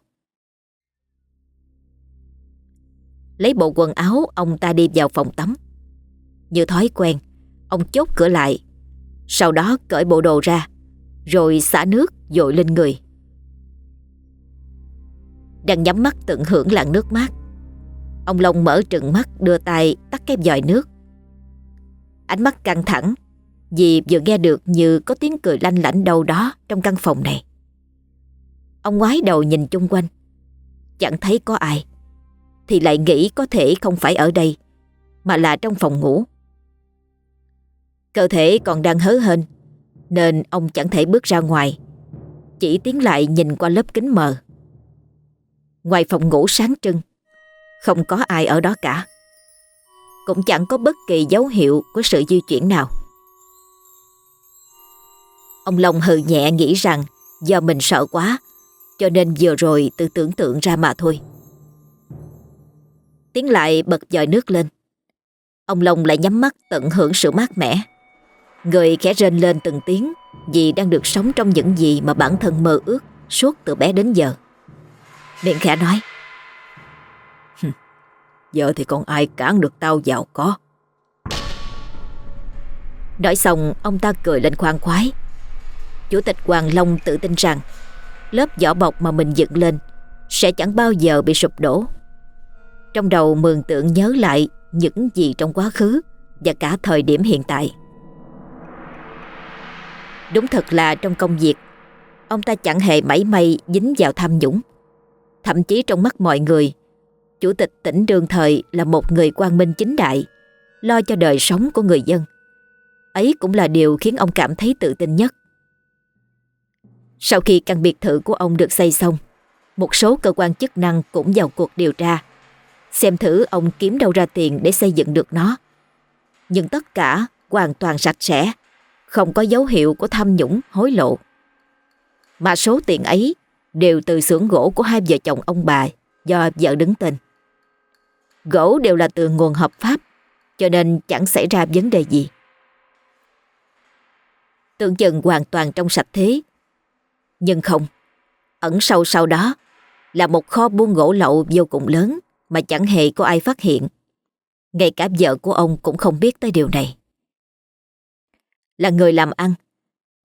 Lấy bộ quần áo ông ta đi vào phòng tắm. Như thói quen, ông chốt cửa lại, sau đó cởi bộ đồ ra, rồi xả nước dội lên người đang nhắm mắt tận hưởng làn nước mát. Ông Long mở trừng mắt đưa tay tắt cái vòi nước. Ánh mắt căng thẳng vì vừa nghe được như có tiếng cười lanh lảnh đâu đó trong căn phòng này. Ông ngoái đầu nhìn chung quanh, chẳng thấy có ai, thì lại nghĩ có thể không phải ở đây, mà là trong phòng ngủ. Cơ thể còn đang hớ hên, nên ông chẳng thể bước ra ngoài, chỉ tiến lại nhìn qua lớp kính mờ. Ngoài phòng ngủ sáng trưng Không có ai ở đó cả cũng chẳng có bất kỳ dấu hiệu Của sự di chuyển nào. Ông Long hừ nhẹ nghĩ rằng Do mình sợ quá, Cho nên vừa rồi tự tưởng tượng ra mà thôi. Tiến lại bật dòi nước lên. Ông Long lại nhắm mắt tận hưởng sự mát mẻ. Người khẽ rên lên từng tiếng Vì đang được sống trong những gì mà bản thân mơ ước Suốt từ bé đến giờ. Miệng khẽ nói Giờ thì còn ai cản được tao giàu có Nói xong ông ta cười lên khoan khoái Chủ tịch Hoàng Long tự tin rằng lớp vỏ bọc mà mình dựng lên sẽ chẳng bao giờ bị sụp đổ. Trong đầu mường tượng nhớ lại những gì trong quá khứ và cả thời điểm hiện tại. Đúng thật là trong công việc, ông ta chẳng hề mảy may dính vào tham nhũng. Thậm chí trong mắt mọi người, chủ tịch tỉnh đương thời là một người quan minh chính đại, lo cho đời sống của người dân. Ấy cũng là điều khiến ông cảm thấy tự tin nhất. Sau khi căn biệt thự của ông được xây xong, một số cơ quan chức năng cũng vào cuộc điều tra, xem thử ông kiếm đâu ra tiền để xây dựng được nó. Nhưng tất cả hoàn toàn sạch sẽ, không có dấu hiệu của tham nhũng hối lộ. Mà số tiền ấy đều từ xưởng gỗ của hai vợ chồng ông bà do vợ đứng tên. Gỗ đều là từ nguồn hợp pháp, cho nên chẳng xảy ra vấn đề gì. Tưởng chừng hoàn toàn trong sạch thế. Nhưng không, ẩn sâu sau đó là một kho buôn gỗ lậu vô cùng lớn mà chẳng hề có ai phát hiện. Ngay cả vợ của ông cũng không biết tới điều này. Là người làm ăn,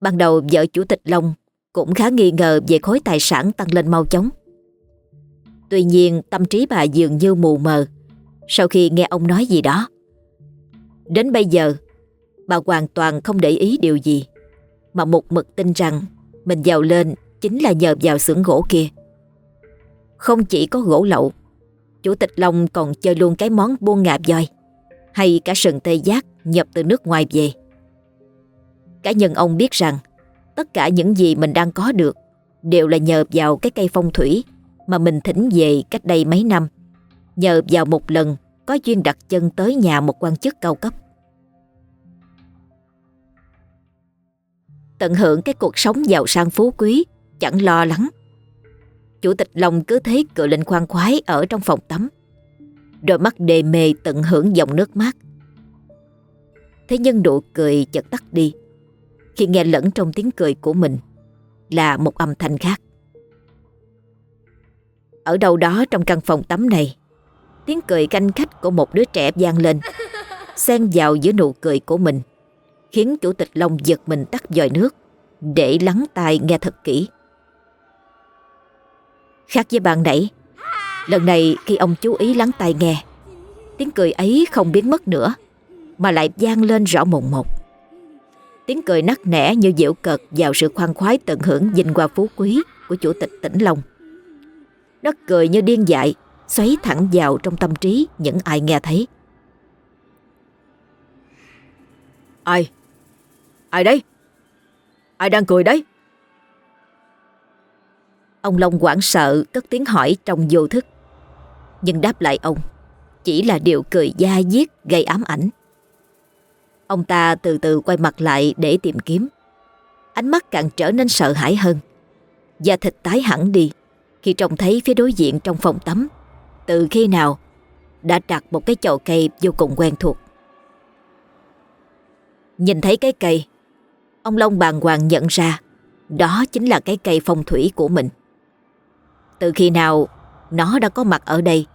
ban đầu vợ chủ tịch Long cũng khá nghi ngờ về khối tài sản tăng lên mau chóng. Tuy nhiên tâm trí bà dường như mù mờ sau khi nghe ông nói gì đó. Đến bây giờ, bà hoàn toàn không để ý điều gì, mà một mực tin rằng mình giàu lên chính là nhờ vào xưởng gỗ kia. Không chỉ có gỗ lậu, Chủ tịch Long còn chơi luôn cái món buôn ngạp voi hay cả sừng tê giác nhập từ nước ngoài về. Cá nhân ông biết rằng tất cả những gì mình đang có được đều là nhờ vào cái cây phong thủy mà mình thỉnh về cách đây mấy năm. Nhờ vào một lần có duyên đặt chân tới nhà một quan chức cao cấp. Tận hưởng cái cuộc sống giàu sang phú quý, chẳng lo lắng. Chủ tịch Long cứ thế cựa lên khoan khoái ở trong phòng tắm. Đôi mắt đề mê tận hưởng dòng nước mát. Thế nhưng nụ cười chợt tắt đi khi nghe lẫn trong tiếng cười của mình là một âm thanh khác. Ở đâu đó trong căn phòng tắm này, tiếng cười canh khách của một đứa trẻ vang lên, xen vào giữa nụ cười của mình, khiến chủ tịch Long giật mình tắt dòi nước để lắng tai nghe thật kỹ. Khác với bạn nãy, lần này khi ông chú ý lắng tai nghe, tiếng cười ấy không biến mất nữa, mà lại vang lên rõ mồn một. Tiếng cười nắc nẻ như diễu cợt vào sự khoan khoái tận hưởng vinh hoa phú quý của chủ tịch tỉnh Long. Nó cười như điên dại, xoáy thẳng vào trong tâm trí những ai nghe thấy. Ai? Ai đấy? Ai đang cười đấy? Ông Long hoảng sợ cất tiếng hỏi trong vô thức. Nhưng đáp lại ông chỉ là điều cười da diết gây ám ảnh. Ông ta từ từ quay mặt lại để tìm kiếm. Ánh mắt càng trở nên sợ hãi hơn. Da thịt tái hẳn đi khi trông thấy phía đối diện trong phòng tắm. Từ khi nào đã đặt một cái chậu cây vô cùng quen thuộc. Nhìn thấy cái cây, ông Long bàng hoàng nhận ra đó chính là cái cây phong thủy của mình. Từ khi nào nó đã có mặt ở đây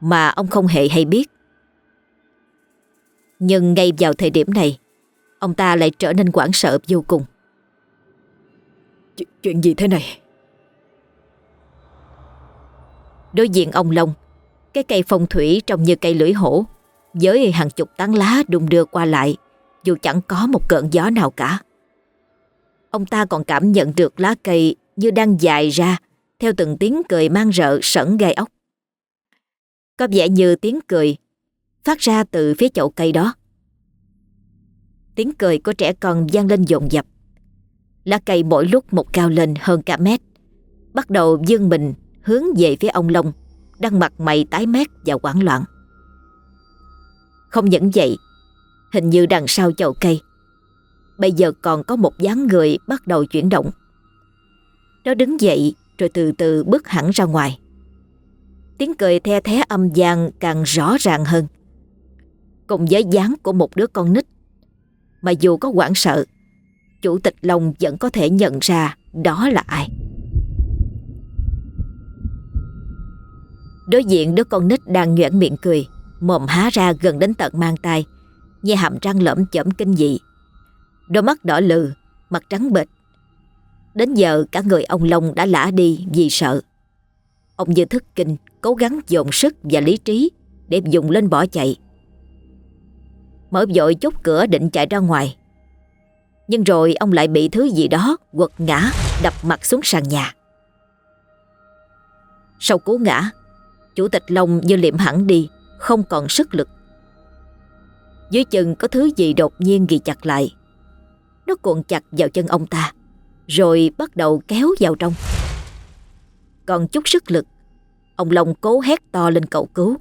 mà ông không hề hay biết. Nhưng ngay vào thời điểm này, ông ta lại trở nên hoảng sợ vô cùng. Ch chuyện gì thế này? Đối diện ông Long, cái cây phong thủy trông như cây lưỡi hổ, với hàng chục tán lá đung đưa qua lại, dù chẳng có một cơn gió nào cả. Ông ta còn cảm nhận được lá cây như đang dài ra theo từng tiếng cười mang rợ sẩn gai ốc. Có vẻ như tiếng cười phát ra từ phía chậu cây đó. Tiếng cười của trẻ con vang lên dồn dập. Lá cây mỗi lúc một cao lên hơn cả mét. Bắt đầu dương mình hướng về phía ông Long, đang mặt mày tái mét và hoảng loạn. Không những vậy, hình như đằng sau chậu cây, bây giờ còn có một dáng người bắt đầu chuyển động. Nó đứng dậy rồi từ từ bước hẳn ra ngoài. Tiếng cười the thé âm vang càng rõ ràng hơn. Cùng với dáng của một đứa con nít. Mà dù có hoảng sợ, chủ tịch Long vẫn có thể nhận ra đó là ai. Đối diện đứa con nít đang nhoẻn miệng cười, mồm há ra gần đến tận mang tay, nghe hàm răng lởm chởm kinh dị. Đôi mắt đỏ lừ, mặt trắng bệch. Đến giờ cả người ông Long đã lả đi vì sợ. Ông như thức kinh, cố gắng dồn sức và lý trí để dùng lên bỏ chạy. Mở vội chốt cửa định chạy ra ngoài. Nhưng rồi ông lại bị thứ gì đó quật ngã, đập mặt xuống sàn nhà. Sau cú ngã, chủ tịch Long như liệm hẳn đi, không còn sức lực. Dưới chân có thứ gì đột nhiên ghi chặt lại. Nó cuộn chặt vào chân ông ta, rồi bắt đầu kéo vào trong. Còn chút sức lực, ông Long cố hét to lên cầu cứu.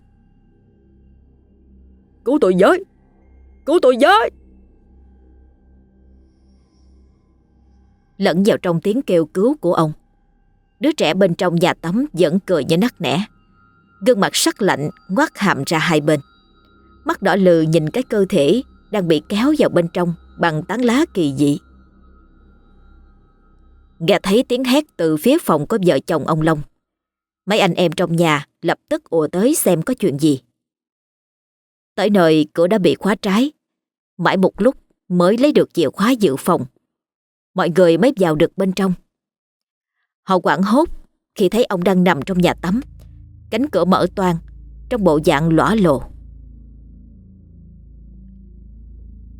Cứu tôi với! Cứu tôi với! Lẫn vào trong tiếng kêu cứu của ông. Đứa trẻ bên trong nhà tắm vẫn cười như nắc nẻ. Gương mặt sắc lạnh ngoắt hàm ra hai bên. Mắt đỏ lừ nhìn cái cơ thể đang bị kéo vào bên trong bằng tán lá kỳ dị. Nghe thấy tiếng hét từ phía phòng của vợ chồng ông Long. Mấy anh em trong nhà lập tức ùa tới xem có chuyện gì. Tới nơi cửa đã bị khóa trái. Mãi một lúc mới lấy được chìa khóa dự phòng. Mọi người mới vào được bên trong. Họ quảng hốt khi thấy ông đang nằm trong nhà tắm. Cánh cửa mở toang trong bộ dạng lõa lộ.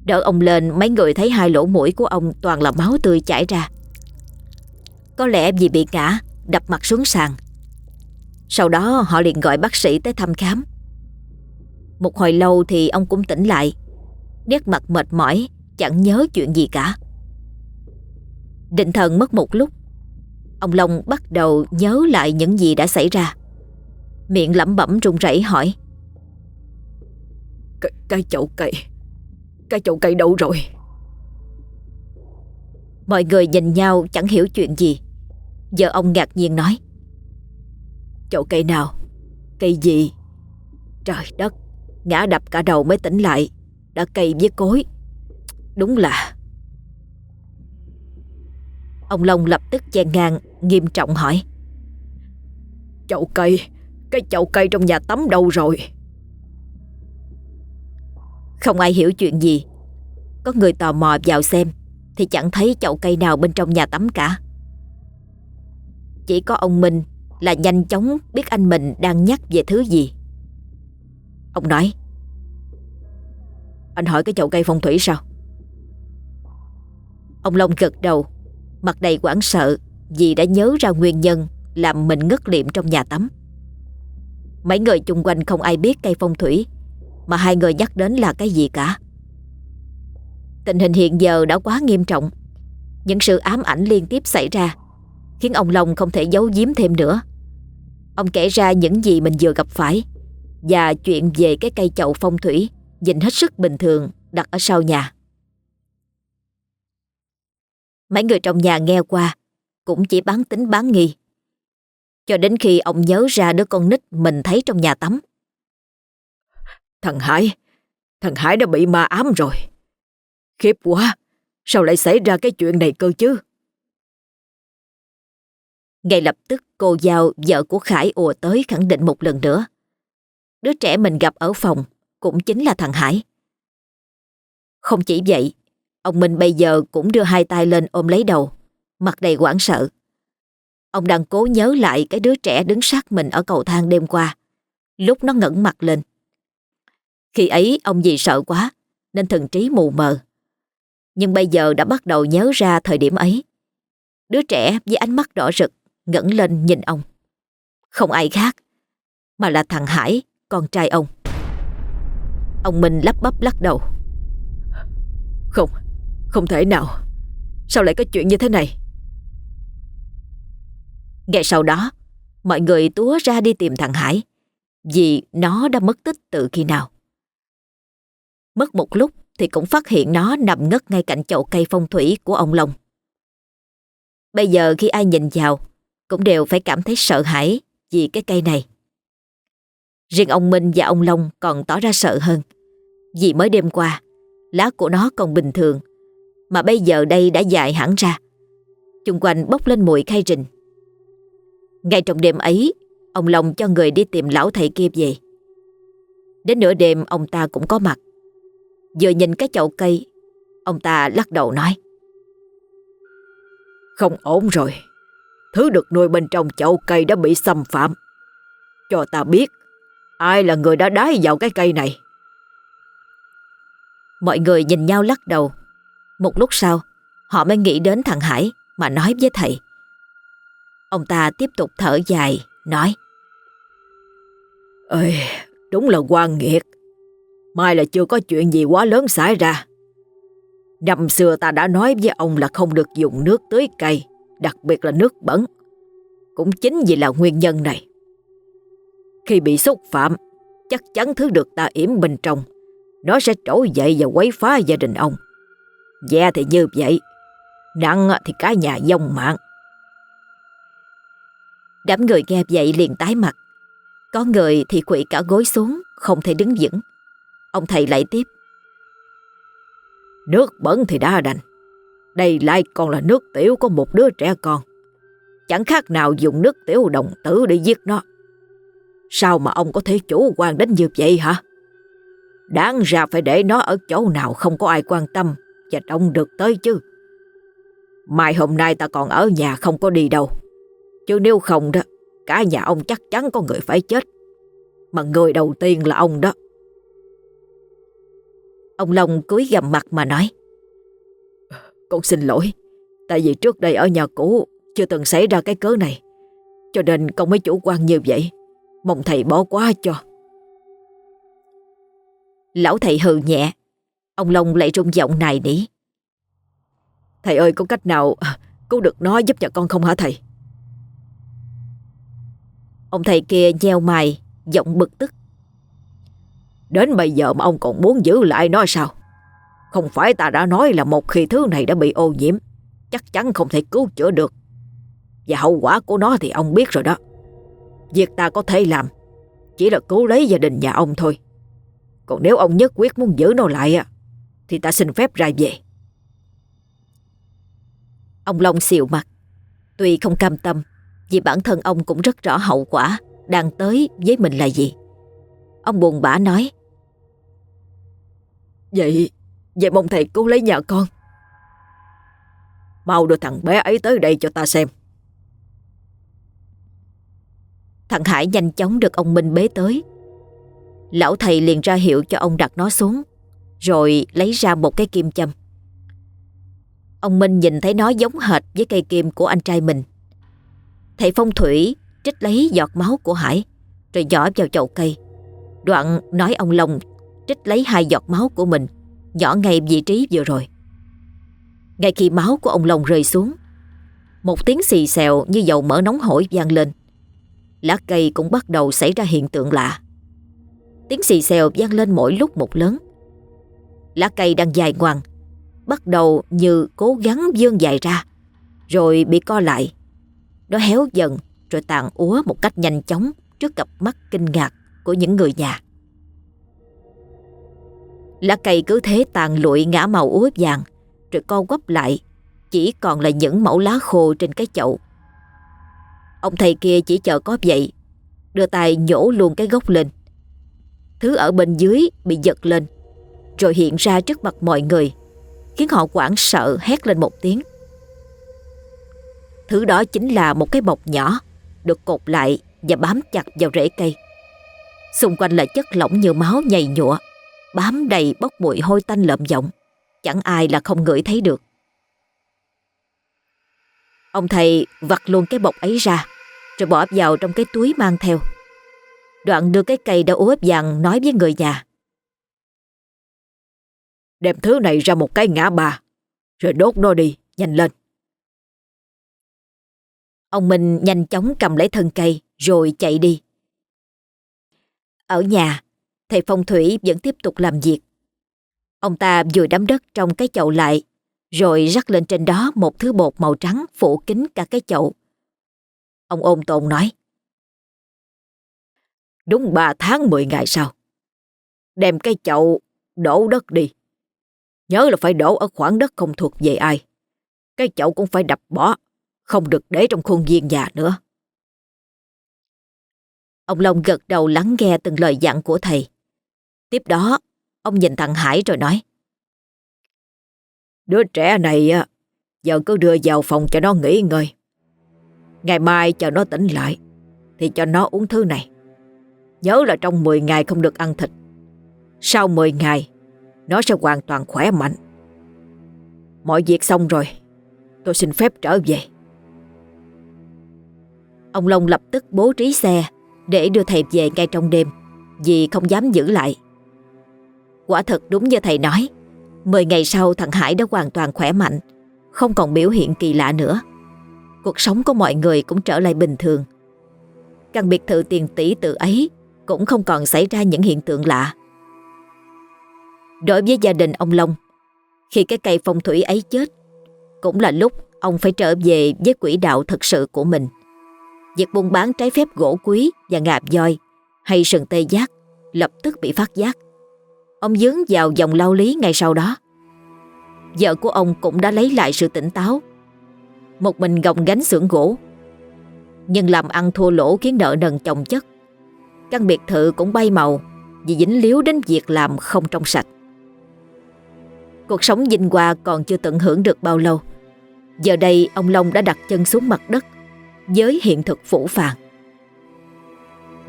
Đỡ ông lên mấy người thấy hai lỗ mũi của ông toàn là máu tươi chảy ra. Có lẽ vì bị ngã, đập mặt xuống sàn. Sau đó họ liền gọi bác sĩ tới thăm khám. Một hồi lâu thì ông cũng tỉnh lại. Nét mặt mệt mỏi, chẳng nhớ chuyện gì cả. Định thần mất một lúc. Ông Long bắt đầu nhớ lại những gì đã xảy ra. Miệng lẩm bẩm run rẩy hỏi. Cái, cái chậu cây, cái chậu cây đâu rồi? Mọi người nhìn nhau chẳng hiểu chuyện gì. Giờ ông ngạc nhiên nói. Chậu cây nào? Cây gì? Trời đất, ngã đập cả đầu mới tỉnh lại. Đã cây với cối. Đúng là... Ông Long lập tức chen ngang, nghiêm trọng hỏi. Chậu cây, cái chậu cây trong nhà tắm đâu rồi? Không ai hiểu chuyện gì. Có người tò mò vào xem, thì chẳng thấy chậu cây nào bên trong nhà tắm cả. Chỉ có ông Minh là nhanh chóng biết anh mình đang nhắc về thứ gì. Ông nói, Anh hỏi cái chậu cây phong thủy sao? Ông Long gật đầu, Mặt đầy quảng sợ Vì đã nhớ ra nguyên nhân Làm mình ngất liệm trong nhà tắm Mấy người chung quanh không ai biết cây phong thủy, Mà hai người nhắc đến là cái gì cả. Tình hình hiện giờ đã quá nghiêm trọng. Những sự ám ảnh liên tiếp xảy ra, Khiến ông Long không thể giấu giếm thêm nữa. Ông kể ra những gì mình vừa gặp phải, Và chuyện về cái cây chậu phong thủy Nhìn hết sức bình thường Đặt ở sau nhà. Mấy người trong nhà nghe qua, Cũng chỉ bán tính bán nghi. Cho đến khi ông nhớ ra đứa con nít Mình thấy trong nhà tắm. Thằng Hải Thằng Hải đã bị ma ám rồi. Khiếp quá Sao lại xảy ra cái chuyện này cơ chứ? Ngay lập tức cô Giao Vợ của Khải ùa tới khẳng định một lần nữa. Đứa trẻ mình gặp ở phòng Cũng chính là thằng Hải. Không chỉ vậy Ông Minh bây giờ cũng đưa hai tay lên ôm lấy đầu Mặt đầy hoảng sợ Ông đang cố nhớ lại cái đứa trẻ đứng sát mình ở cầu thang đêm qua. Lúc nó ngẩng mặt lên. Khi ấy ông vì sợ quá Nên thần trí mù mờ. Nhưng bây giờ đã bắt đầu nhớ ra thời điểm ấy. Đứa trẻ với ánh mắt đỏ rực ngẩng lên nhìn ông. Không ai khác Mà là thằng Hải, con trai ông. Ông Minh lắp bắp lắc đầu. Không, không thể nào. Sao lại có chuyện như thế này? Ngay sau đó, Mọi người túa ra đi tìm thằng Hải, Vì nó đã mất tích từ khi nào Mất một lúc Thì cũng phát hiện nó nằm ngất ngay cạnh chậu cây phong thủy của ông Long Bây giờ khi ai nhìn vào, Cũng đều phải cảm thấy sợ hãi Vì cái cây này Riêng ông Minh và ông Long còn tỏ ra sợ hơn, Vì mới đêm qua, Lá của nó còn bình thường, mà bây giờ đây đã dài hẳn ra. Chung quanh bốc lên mùi khai rình. Ngay trong đêm ấy, ông Long cho người đi tìm lão thầy kia về. Đến nửa đêm ông ta cũng có mặt. Vừa nhìn cái chậu cây, ông ta lắc đầu nói. Không ổn rồi. Thứ được nuôi bên trong chậu cây đã bị xâm phạm. Cho ta biết ai là người đã đái vào cái cây này. Mọi người nhìn nhau lắc đầu. Một lúc sau, họ mới nghĩ đến thằng Hải mà nói với thầy. Ông ta tiếp tục thở dài, nói. Ơi, đúng là quan nghiệt. Mai là chưa có chuyện gì quá lớn xảy ra. Năm xưa ta đã nói với ông là không được dùng nước tưới cây, đặc biệt là nước bẩn. Cũng chính vì là nguyên nhân này. Khi bị xúc phạm, chắc chắn thứ được ta yểm bên trong, nó sẽ trỗi dậy và quấy phá gia đình ông. Dạ thì như vậy, nặng thì cả nhà dông mạng. Đám người nghe vậy liền tái mặt. Có người thì quỵ cả gối xuống, không thể đứng vững. Ông thầy lại tiếp. Nước bẩn thì đã đành. Đây lại còn là nước tiểu của một đứa trẻ con. Chẳng khác nào dùng nước tiểu đồng tử để giết nó. Sao mà ông có thể chủ quan đến như vậy hả? Đáng ra phải để nó ở chỗ nào không có ai quan tâm và đông được tới chứ. Mai hôm nay ta còn ở nhà không có đi đâu. Chứ nếu không đó, cả nhà ông chắc chắn có người phải chết. Mà người đầu tiên là ông đó. Ông Long cúi gầm mặt mà nói. Con xin lỗi, tại vì trước đây ở nhà cũ chưa từng xảy ra cái cớ này. Cho nên con mới chủ quan như vậy. Mong thầy bỏ qua cho. Lão thầy hừ nhẹ. Ông Long lại rung giọng này nỉ. Thầy ơi có cách nào cứu được nó giúp cho con không hả thầy? Ông thầy kia nheo mày, giọng bực tức. Đến bây giờ mà ông còn muốn giữ lại nó sao? Không phải ta đã nói là một khi thứ này đã bị ô nhiễm, chắc chắn không thể cứu chữa được. Và hậu quả của nó thì ông biết rồi đó. Việc ta có thể làm chỉ là cứu lấy gia đình nhà ông thôi. Còn nếu ông nhất quyết muốn giữ nó lại thì ta xin phép ra về. Ông Long xịu mặt. Tuy không cam tâm vì bản thân ông cũng rất rõ hậu quả đang tới với mình là gì. Ông buồn bã nói Vậy, vậy mong thầy cứu lấy nhà con. Mau đưa thằng bé ấy tới đây cho ta xem. Thằng Hải nhanh chóng được ông Minh bế tới. Lão thầy liền ra hiệu cho ông đặt nó xuống, rồi lấy ra một cái kim châm. Ông Minh nhìn thấy nó giống hệt với cây kim của anh trai mình. Thầy phong thủy trích lấy giọt máu của Hải, rồi nhỏ vào chậu cây. Đoạn nói ông Long trích lấy hai giọt máu của mình, nhỏ ngay vị trí vừa rồi. Ngay khi máu của ông Long rơi xuống, một tiếng xì xèo như dầu mỡ nóng hổi vang lên. Lá cây cũng bắt đầu xảy ra hiện tượng lạ. Tiếng xì xèo vang lên mỗi lúc một lớn. Lá cây đang dài ngoằng, bắt đầu như cố gắng vươn dài ra, rồi bị co lại. Nó héo dần rồi tàn úa một cách nhanh chóng trước cặp mắt kinh ngạc của những người nhà. Lá cây cứ thế tàn lụi ngã màu úa vàng rồi co quắp lại, chỉ còn là những mẫu lá khô trên cái chậu. Ông thầy kia chỉ chờ có vậy, đưa tay nhổ luôn cái gốc lên. Thứ ở bên dưới bị giật lên, rồi hiện ra trước mặt mọi người, khiến họ quảng sợ hét lên một tiếng. Thứ đó chính là một cái bọc nhỏ, được cột lại và bám chặt vào rễ cây. Xung quanh là chất lỏng như máu nhầy nhụa, bám đầy bốc mùi hôi tanh lợm giọng, chẳng ai là không ngửi thấy được. Ông thầy vặt luôn cái bọc ấy ra, rồi bỏ vào trong cái túi mang theo. Đoạn đưa cái cây đã úp vàng nói với người nhà. Đem thứ này ra một cái ngã bà, rồi đốt nó đi, nhanh lên. Ông Minh nhanh chóng cầm lấy thân cây rồi chạy đi. Ở nhà, thầy phong thủy vẫn tiếp tục làm việc. Ông ta vừa đắm đất trong cái chậu lại, rồi rắc lên trên đó một thứ bột màu trắng phủ kín cả cái chậu. Ông ôm tồn nói. Đúng ba tháng mười ngày sau. Đem cái chậu đổ đất đi. Nhớ là phải đổ ở khoảng đất không thuộc về ai. Cái chậu cũng phải đập bỏ, không được để trong khuôn viên nhà nữa. Ông Long gật đầu lắng nghe từng lời dặn của thầy. Tiếp đó, ông nhìn thằng Hải rồi nói. Đứa trẻ này Giờ cứ đưa vào phòng cho nó nghỉ ngơi. Ngày mai chờ nó tỉnh lại thì cho nó uống thứ này. Nhớ là trong 10 ngày không được ăn thịt. Sau 10 ngày nó sẽ hoàn toàn khỏe mạnh. Mọi việc xong rồi, tôi xin phép trở về. Ông Long lập tức bố trí xe để đưa thầy về ngay trong đêm vì không dám giữ lại. Quả thật đúng như thầy nói, 10 ngày sau thằng Hải đã hoàn toàn khỏe mạnh, không còn biểu hiện kỳ lạ nữa. Cuộc sống của mọi người cũng trở lại bình thường. Căn biệt thự tiền tỷ tự ấy cũng không còn xảy ra những hiện tượng lạ. Đối với gia đình ông Long, khi cái cây phong thủy ấy chết, cũng là lúc ông phải trở về với quỹ đạo thật sự của mình. Việc buôn bán trái phép gỗ quý và ngạp voi hay sừng tê giác lập tức bị phát giác. Ông dướng vào dòng lao lý ngay sau đó. Vợ của ông cũng đã lấy lại sự tỉnh táo. Một mình gồng gánh xưởng gỗ. Nhưng làm ăn thua lỗ khiến nợ nần chồng chất. Căn biệt thự cũng bay màu vì dính líu đến việc làm không trong sạch. Cuộc sống dinh hoa còn chưa tận hưởng được bao lâu. Giờ đây ông Long đã đặt chân xuống mặt đất với hiện thực phủ phàng.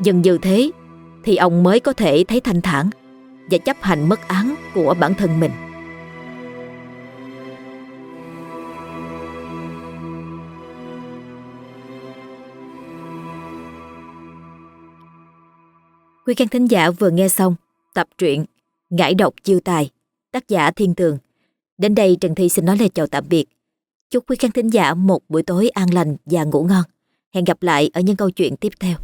Dần như thế thì ông mới có thể thấy thanh thản và chấp hành mất án của bản thân mình. Quý khán thính giả vừa nghe xong tập truyện Ngải độc chiêu tài, tác giả Thiên Tường. Đến đây Trần Thi xin nói lời chào tạm biệt. Chúc quý khán thính giả một buổi tối an lành và ngủ ngon. Hẹn gặp lại ở những câu chuyện tiếp theo.